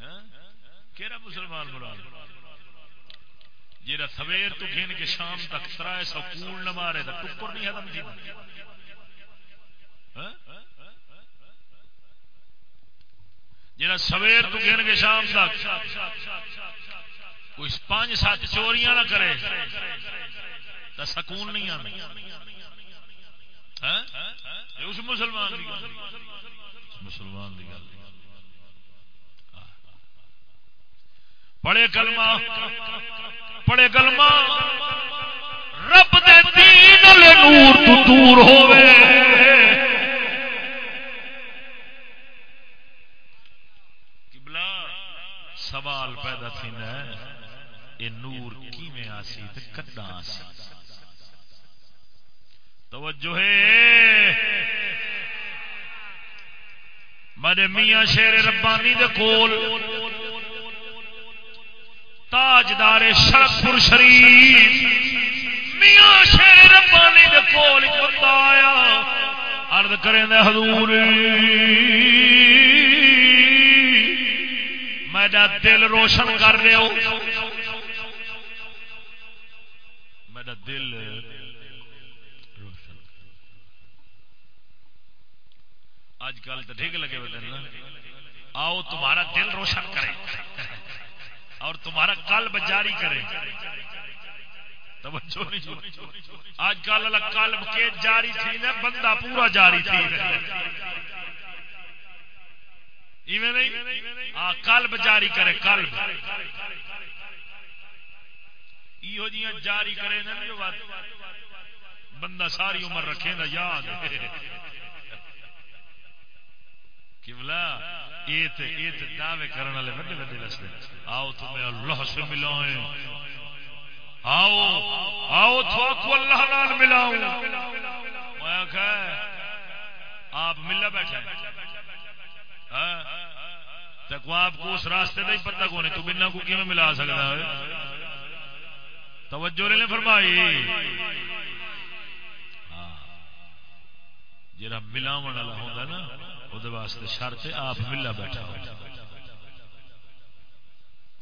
ہاں؟ کیرا مسلمان مراد؟ جیرا سویر تو گھن کے شام تک ترائے سو کول نہ مارے، تو ٹکر نہیں ختم تھی جی۔ ہاں؟ جا سویر تو گن کے شام تک کوئی پانچ سات چوریاں نہ کرے تو سکون نہیں آنا ہاں؟ اس مسلمان کی گل۔ مسلمان کی گل۔ پڑے کلمہ پڑے کلمہ۔ رب دے دین نور تو دور ہوے سوال پیدا تھینا ہے، یہ نور کیویں آسی تے کڈاں آسی؟ توجہ ہے۔ میرے میاں شیر ربانی دے کول تاجدار شرفپور شریف میاں شیر ربانی دے کول ایک بندہ آیا، عرض کریں دے حضور۔ میرا دل روشن کر رہے ہو۔ میرا دل روشن۔ آج کل تو ٹھیک لگے ہوئے نا۔ آؤ تمہارا دل روشن کرے۔ اور تمہارا قلب جاری کرے۔ توجہ نہیں۔ آج کل قلب کے جاری تھی نا، بندہ پورا جاری تھی۔ ایویں نہیں؟ ہاں، جاری کرے، قلب۔ ایو جیاں جاری کرے نا جو بندہ ساری عمر رکھے نا یاد۔ کملا یہ دعوے کرنے والے بڑے بڑے رستے۔ آؤ تمہیں اللہ سے ملائیں۔ آؤ آؤ تو کو اللہ نال ملاؤں۔ میں آپ ملا بیٹھے تک آپ کو اس راستے کا ہی پتہ کون ہے تو بنا کو کیوں ملا سکتا ہے؟ توجہ نے فرمائی؟ ہاں۔ جا ملاو والا ہوتا نا وہ واسطے شرط آپ ملا بیٹھا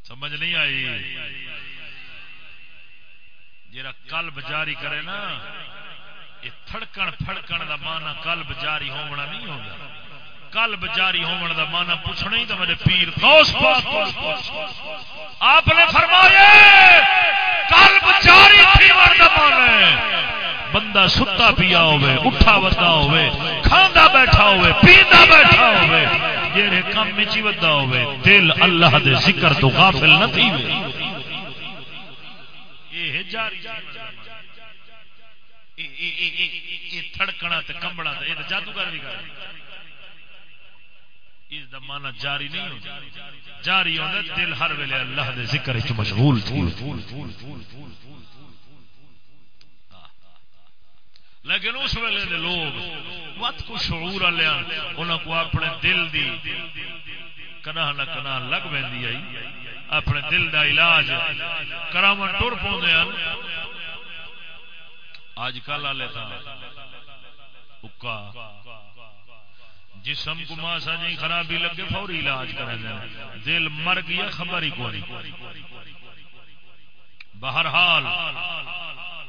سمجھ نہیں آئی؟ جا کلب جاری کرے نا، یہ تھڑکن پھڑکن دا مانا کلب جاری ہونا نہیں ہوگا کلب جاری ہونے دا مانا پوچھنا ہی تو میرے پیر غوث پاک آپ نے فرمایا کلب جاری تھی دا مانا بندہ ستا پیا ہوئے، اٹھا ودا ہوئے کھانا بیٹھا ہوئے، پیندا بیٹھا ہوئے جہے کام میں ودا ہوئے، دل اللہ دے ذکر تو غافل نہ تھی یہ جاری۔ تھڑکنا تے کمبڑا تے، یہ جادوگر بھی کر۔ اس دا مانا جاری نہیں ہوتا جاری ہوتا دل ہر ویلے اللہ دے ذکر چ مشغول تھی۔ لیکن اس ویلے دے لوگ مت کو شعور والے انہوں کو اپنے دل دی کنا نہ کنا لگ پی آئی۔ اپنے دل دا علاج کرام ٹر پاؤں اج کل والے تھا اکا جسم کو ماسا جی خرابی لگے فوری علاج کریں دل مر گیا، خبر ہی کوئی بہرحال،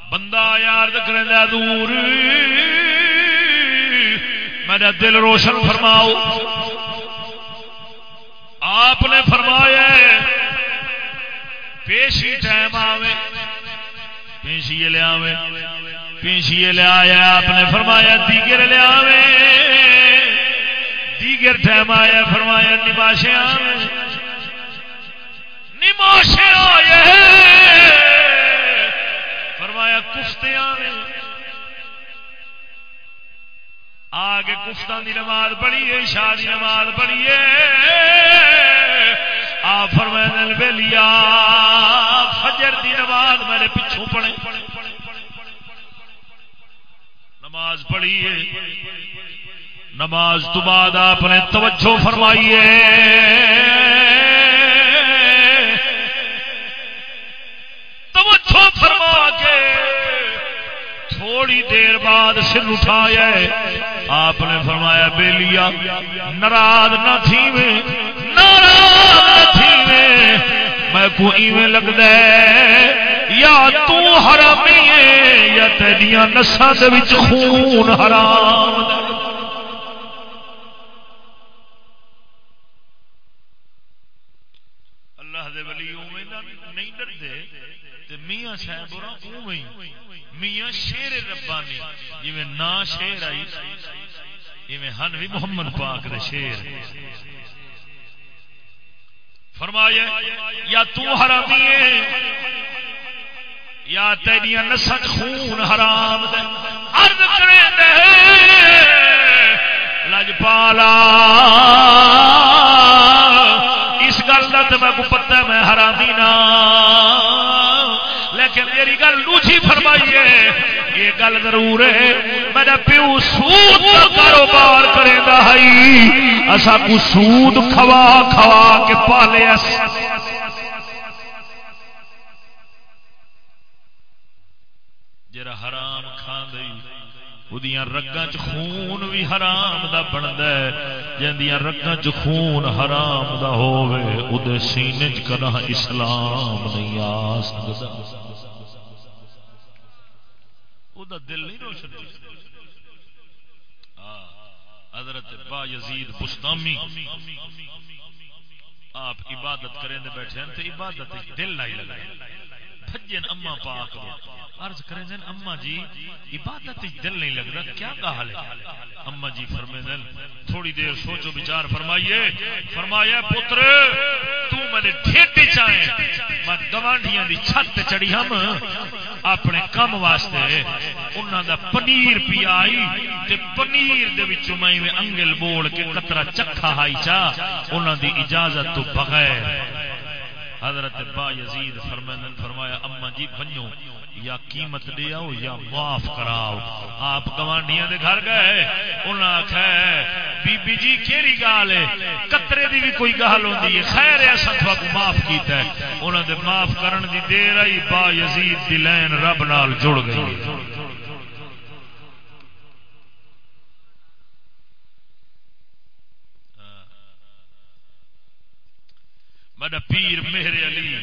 بندہ یار کریں دور میرا دل روشن فرماؤ۔ آپ نے فرمایا پیشی ٹائم آوے۔ پیشی لیا پیشی لیا آپ نے فرمایا، دیگر لیا دیگر ٹائم آیا، فرمایا نماشے نماشے فرمایا کفتے آئے آگے کفتان دی نماز پڑھیے شادی نماز پڑھیے آ فرمایا دل بلیا فجر دی نماز میرے پچھوں پڑے نماز پڑھیے نماز تو بعد آپ نے توجہ فرمائیے توجہ فرما کے تھوڑی دیر بعد سر اٹھایا آپ نے فرمایا بے لیا ناراض نہ تھی میں ناراض نہ تھی میں میں کو ایویں لگتا ہے، یا تو حرامی ہے یا تیریاں نساں دے وچ خون حرام ہے اللہ دے ولی اوویں نہ نہیں ڈردے تے میاں صاحب اور میاں شیر ربانی، جویں نا شیر آئی ایویں ہن بھی محمد پاک دے شیر۔ فرمایا، یا تو حرامی ہے، یا تیریاں نسل خون حرام دے۔ عرض کرے دے لجپالا اس گل کا تو میں کو پتا میں حرامی نا لیکن میری گل لوچی فرمائیے یہ گل ضرور ہے۔ میرا پیو سود کا کاروبار کرے گا اصا کو سود کھوا کھوا کے پالے جرا حرام کھان دئی ادیاں رگاں چ خون بھی حرام دا بندا ہے۔ جندیاں رگاں چ خون حرام دا ہوے اودے سینے چ کنا اسلام نہیں آ سکدا۔ او دا دل نہیں روشن جی۔ ہاں، حضرت با یزید بستامی۔ آپ عبادت کریں بیٹھے ہیں تو عبادت دل نہیں لگائے بھجن اما پاک دے۔ عرض کریں دن، اما جی عبادت دل نہیں لگ رہا کیا کہا لے اما جی فرمے دن، تھوڑی دیر سوچو، بچار فرمائیے۔ فرمایا، پتر، تو میں ڈھیٹے چاہیں میں گوانڈیاں دی چھت چڑی ہم، اپنے کم واسطے انہاں دا پنیر پی آئی تے پنیر دے وچوں میں انگل بول کے قطرہ چکھا ہائی چا، انہاں دی اجازت تو بغیر حضرت با یزید فرمائن فرمایا، اما جی بنو یا قیمت دے آؤ یا معاف کراؤ۔ آپ گوانڈیاں دے گھر گئے، انہاں آخیا بی بی جی کیری گال ہے؟ قطرے دی بھی کوئی گال ہوندی ہے۔ خیر ہے، اساں کو معاف کیتا ہے۔ انہاں دے معاف کرن دی دیر آئی، با یزید دی لین رب نال جڑ گئی میرا پیر مہر علی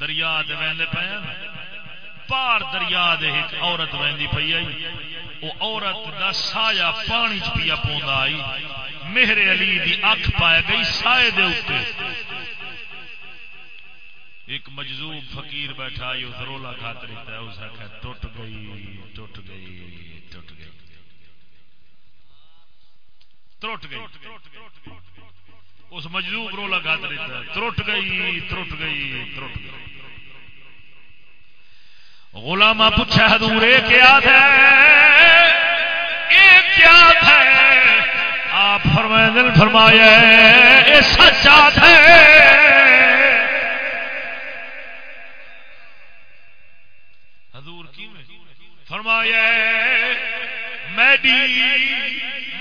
دریا دے پے پار دریا ایک عورت وہدی پی آئی۔ وہ عورت دا سایہ پانی چ پیا پوندا آئی۔ مہر علی دی اکھ پائے گئی سائے دے اوتے ایک مجذوب فقیر بیٹھا آئی، اس رولا کھات رہتا ہے اس آخر ٹوٹ گئی ٹوٹ گئی ٹوٹ گئی۔ ٹوٹ گئی۔ اس مجلوب رو لگا دیتا ہے۔ ترٹ گئی ترٹ گئی ترٹ گئی۔ غلامہ پوچھا، حضور، یہ کیا تھا؟ یہ کیا تھا؟ آپ فرمائے، دل فرمایا یہ سچا تھا۔ حضور کی فرمایا میڈی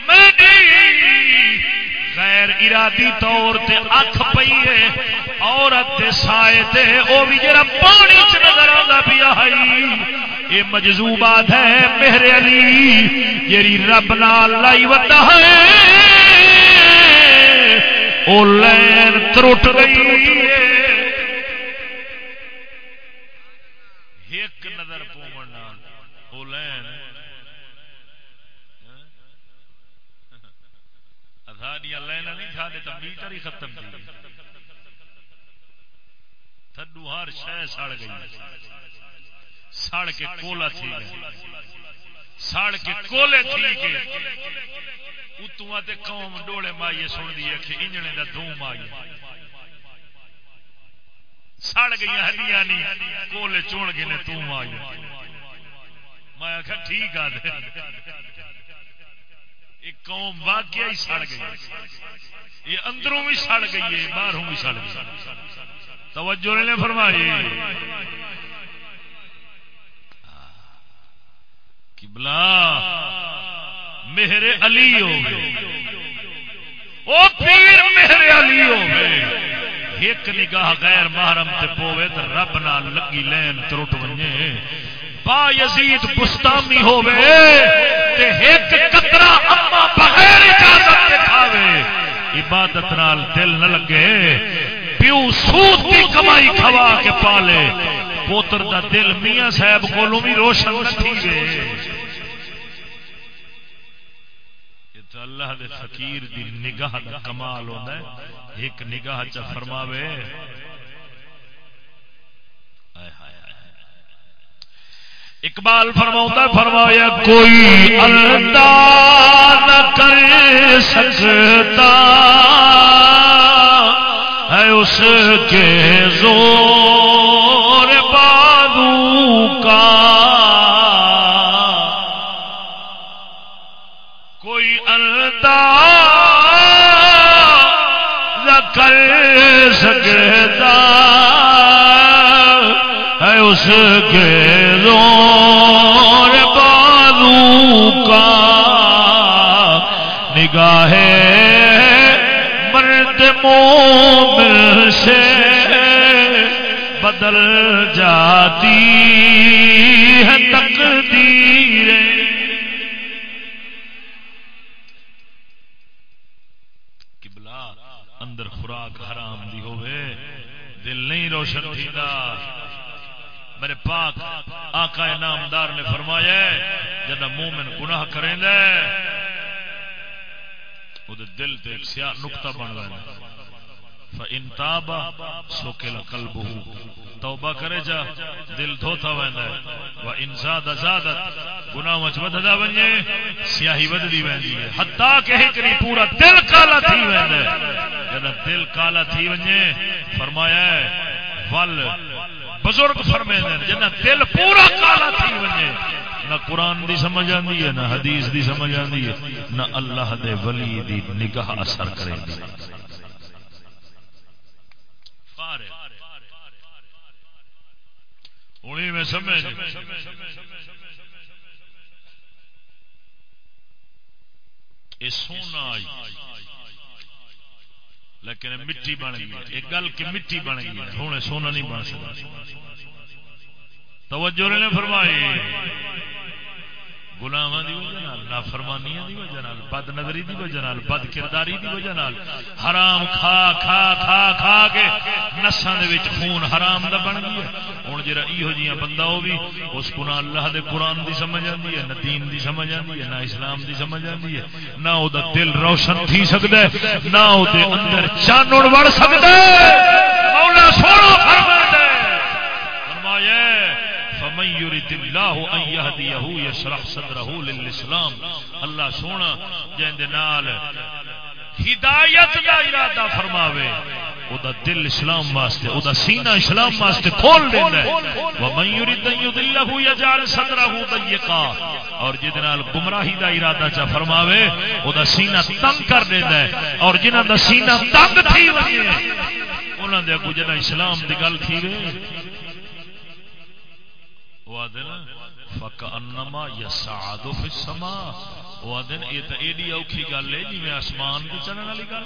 میڈی غیر ارادی طور تے اکھ پئی ہے، عورت دے سائے تے، او بھی جڑا پانی چ نظر آندا پیا ہے۔ اے مجذوبات ہے مہر علی جڑی رب نال لائی وتا ہے۔ او لین ترٹ گئی ایک نظر پومن نال او لین ساڈیا لائن نہیں کھا دے تو میٹر ہی ختم کی تھڈو ہر شہ سڑ گئی۔ سڑ کے کولا تھی سڑ کے کولے تھی کے اتوں تے قوم ڈولے مائیے سن دی کہ انجنے دا دھوم آئی سڑ گئی ہڈیاں نہیں کولے چون گئے نے تم آئی میں آخر ٹھیک آ ایک قوم واقعہ ہی سڑ گئی یہ اندروں بھی سڑ گئی ہے، باہروں بھی سڑ گئی توجہ نے فرمائی۔ بلا مہر علی ہو او پیر مہر علی ہو ایک نگاہ غیر محرم تے پوے تے رب نال لگی لین ترٹ ونجے با یزید بستامی ہوے تے ایک قطرہ اما بغیر اجازت کے کھاوے۔ عبادت نال دل نہ لگے۔ پیو سود کی کمائی کھوا کے پالے۔ پوتر دا دل میاں صاحب کولوں بھی روشن تھی گئے۔ اللہ دے فقیر دی نگاہ دا کمال ہوتا ہے۔ ایک نگاہ چ فرماوے آئے ہائے ہائے ہائے۔ اقبال فرماؤں فرمایا کوئی اللہ نہ کر سکتا ہے اس کے زور بادو کا۔ کوئی انداز نہ کر سکتا ہے اس کے زور بازو کا نگاہ مرد مومن سے بدل جاتی ہے تقدیریں۔ قبلہ اندر خوراک حرام دی ہوئے، دل نہیں روشن تھیدا میرے پاک آقا نامدار نے فرمایا جب مومن گناہ کریں دے وہ دل تے ایک سیاہ نقطہ بن رہا ہے۔ فَإِن تَابَ سُكِلَ قَلْبُهُ۔ توبہ کرے جا، دل دھوتا ویندا ہے۔ وَإِن زَادَ، زَادَت۔ گناہ وچ وددا ونجے، سیاہی وددی ویندی ہے۔ حتیٰ کہ ایک نہیں، پورا دل کالا تھی ویندا ہے۔ جب دل کالا تھی ونجے، فرمایا ہے، ول بزرگ فرمے جنہ دل پورا کالا تھی ونجے نہ قرآن دی سمجھ آندی ہے، نہ حدیث دی سمجھ آندی ہے، نہ اللہ دے ولی دی نگاہ اثر کرے دی انہیں میں سمجھ۔ یہ سونا آئی۔ لیکن مٹی بن گئی ایک گل کہ مٹی بن گئی ہوں سونا نہیں بن سکتا۔ توجہ نے فرمائی۔ گلاواں دی وجہ نال، نافرمانیاں دی وجہ نال بد نظری دی وجہ نال بد کرداری دی وجہ نال، حرام کھا کھا کھا کھا کے نساں دے وچ خون حرام دا بن گیا۔ ہن جڑا ایہو جیاں بندہ بھی اس کو نہ اللہ دے قرآن دی سمجھ آندی ہے، نہ دین دی سمجھ آندی ہے، نہ اسلام دی سمجھ آندی ہے۔ نہ او دا دل روشن تھی سکدا ہے، نہ او دے اندر چانن وڑ سکدا ہے۔ مولا سونا فرماتا ہے۔ فرمایا فمن يرد الله ان يهديه، يشرح صدره للاسلام اللہ سونا جن دے نال ہدایت دا ارادہ فرماوے، او دا دل اسلام واسطے، او دا سینہ اسلام واسطے کھول دیندا ہے۔ ومن يرد ان يضله، يجعل صدره ضيقا۔ اور جن نال گمراہی دا ارادہ چا فرماوے، او دا سینہ تنگ کر دیندا ہے۔ اور جنہاں دا سینہ تنگ تھی وے انہاں دے اگوں جنہ اسلام دی گل تھی وے یسعد فی السماء۔ وہ یہ تو ایڈی اوکھی گل ہے جی آسمان تے چڑھن والی گل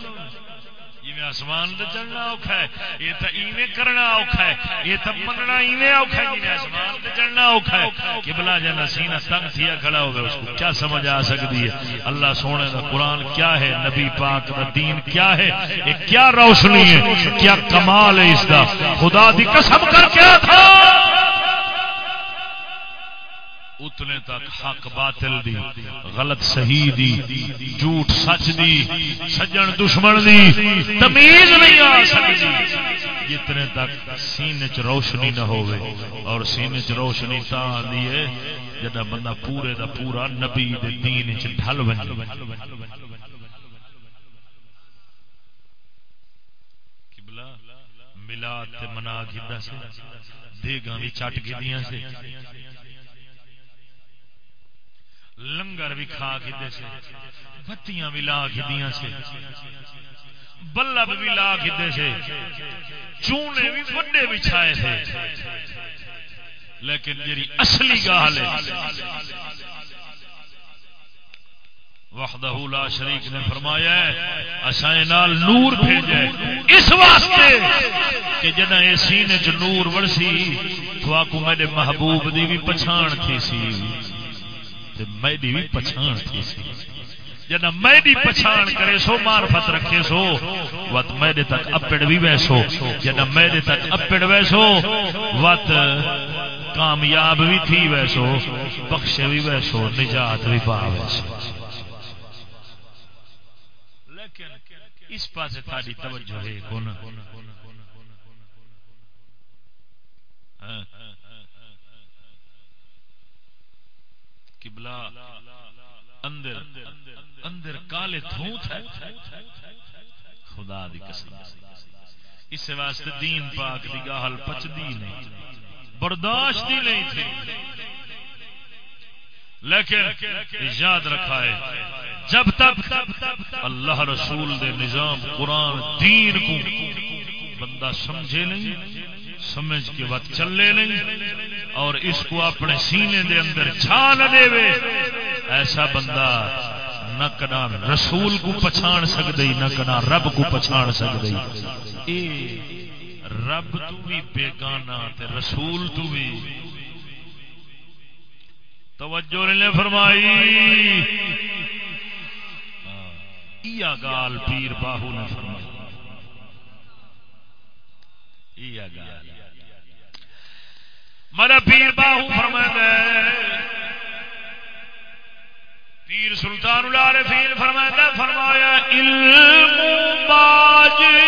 جی آسمان تے چڑھنا اوکھا ہے، یہ تو ایویں کرنا اوکھا ہے۔ یہ تو مننا ایویں اوکھا ہے جی آسمان تے چڑھنا اوکھا ہے۔ کہ جنا سینہ تنگ تھیا کھڑا ہوگا اس کو کیا سمجھ آ سکتی ہے؟ اللہ سونے کا قرآن کیا ہے؟ نبی پاک کا دین کیا ہے؟ یہ کیا روشنی ہے؟ کیا کمال ہے اس کا خدا دی قسم کر کیا تھا اتنے تک حق باطل دی، غلط صحیح دی، جھوٹ سچ دی، سجن دشمن دی، تمیز نہیں آ سکتی۔ جتنے تک سینے چ روشنی نہ ہوئے، اور سینے چ روشنی تا آندی ہے جدا بندہ پورے دا پورا نبی دے دین چ ڈھل ونجے ملاد تے منا گدا سے، دیگاں بھی چٹ گدیاں سے۔ لنگر بھی کھا کھدے سے، بتیاں بھی لا کھدیاں سے، بلب بھی لا کھدے سے، چونے بھی وڈے بھی چھائے تھے لیکن جی اصلی گال وحدہ لا شریک نے فرمایا اسائے نال نور بھیجے۔ اس واسطے کہ جنا اے سینے چ نور ورسی تو آکو میرے محبوب دی بھی پچھان تھی سی۔ میری بھی پچھان تھی سی۔ جنا میری پچھان کرے سو، معرفت رکھے سو۔ وت میرے تک اپڑ بھی ویسو۔ جنا میرے تک اپڑ ویسو، وت کامیاب بھی تھی ویسو، بخشے بھی ویسو، نجات بھی پا ویسو۔ اس پاس تاری توجہ ہے کون؟ ہاں۔ قبلہ اندر اندر کالے تھوت ہے۔ خدا دی قسم۔ اس واسطے دین پاک دی گاہل پچدی نہیں، برداشت ہی نہیں تھی۔ لیکن یاد رکھا ہے جب تک اللہ رسول دے نظام قرآن دین کو بندہ سمجھے نہیں سمجھ کے وقت چلے نہیں اور اس کو اپنے سینے دے اندر چھا نہ دے ایسا بندہ نہ کنا رسول کو پچھان سکتے نہ کنا رب کو پچھان سکتے رب تو بھی بیگانا تے رسول تو بھی۔ توجہ نے فرمائی۔ ہاں، گال پیر باہو نے فرمائی۔ میرا پیر باہو فرمائے پیر سلطان الار پیر فرمائے فرمایا، علم باجی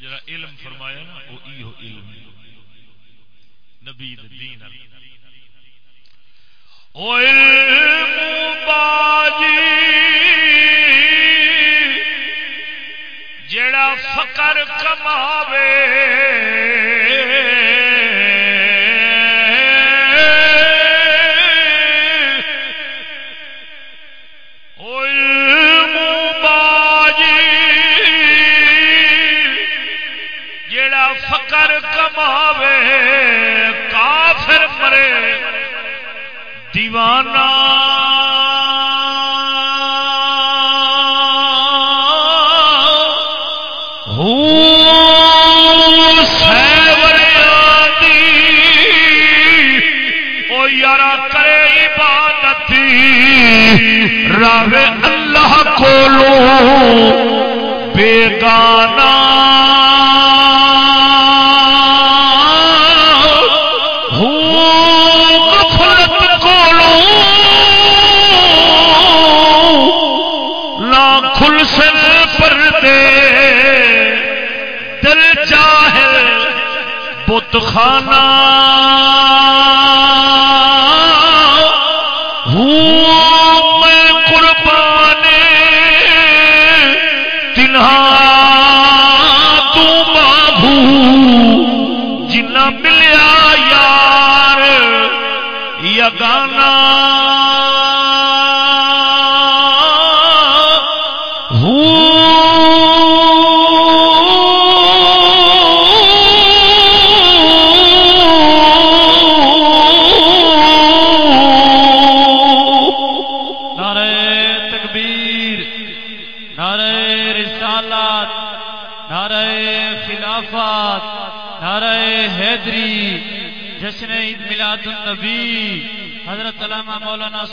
جڑا علم فرمایا نا، وہ ایو علم نبی دین او علم باجی جڑا فقر کماوے۔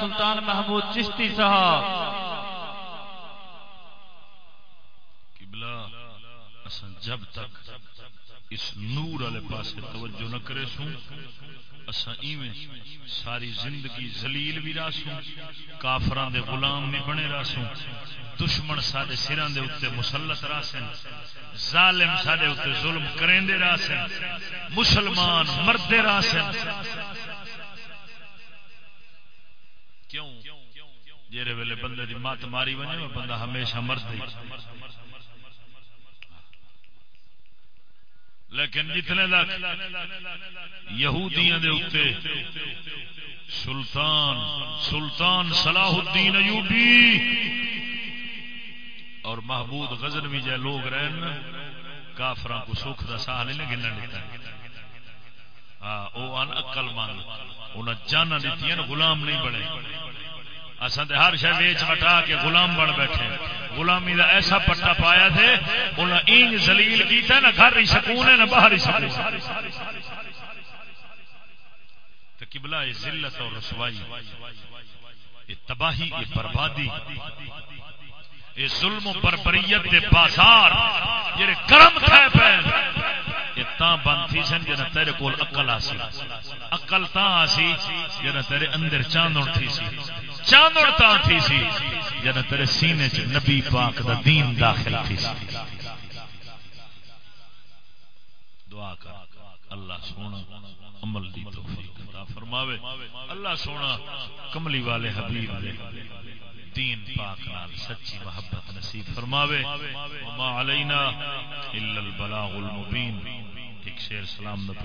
سلطان محمود چشتی صاحب۔ جب تک اس نور والے پاس توجہ نہ کرے سوں اسا ایویں ساری زندگی ذلیل بھی راسوں کافران دے غلام بھی بنے راسوں دشمن سارے سران دے اتنے مسلط راسن ظالم سارے اتنے ظلم کریں دے راسن مسلمان مرد راسن کیوں جیرے ویلے بندے دی مات ماری وجے بندہ ہمیشہ مرد لیکن جتنے تک یہودیاں دے اتے سلطان سلطان صلاح الدین ایوبی اور محبود غزن بھی جائے لوگ رہن کافران کو سکھ دا ساہ نہیں گننا دیتا ہاں وہ ان اقل مان انہیں جانا دیتی ہیں غلام نہیں بڑے اصل ہر شہ ویچ وٹا کے غلام بن بیٹھے۔ غلامی دا ایسا پٹا پایا تھے انہیں اینج زلیل کیتا نہ گھر ہی سکون ہے، نہ باہر ہی سکون تو قبلہ یہ ذلت اور رسوائی، یہ تباہی، یہ بربادی، یہ ظلم و بربریت دے بازار، جڑے کرم تھے پے۔ یہ تا بند تھی سن جنا تیرے کول عقل آسی۔ عقل تا آسی جنا تیرے اندر چاندن تھی سی۔ چاندڑ تا تھی سی جن تیرے سینے چ نبی پاک دا دین داخل تھی سی۔ دعا کر۔ اللہ سونا، عمل دی توفیق عطا فرماوے۔ اللہ سونا، کملی والے حبیب دے۔ دین پاک نال سچی محبت نصیب فرماوے. وما علینا الا البلاغ المبین. ایک شیر سلام دا پڑھ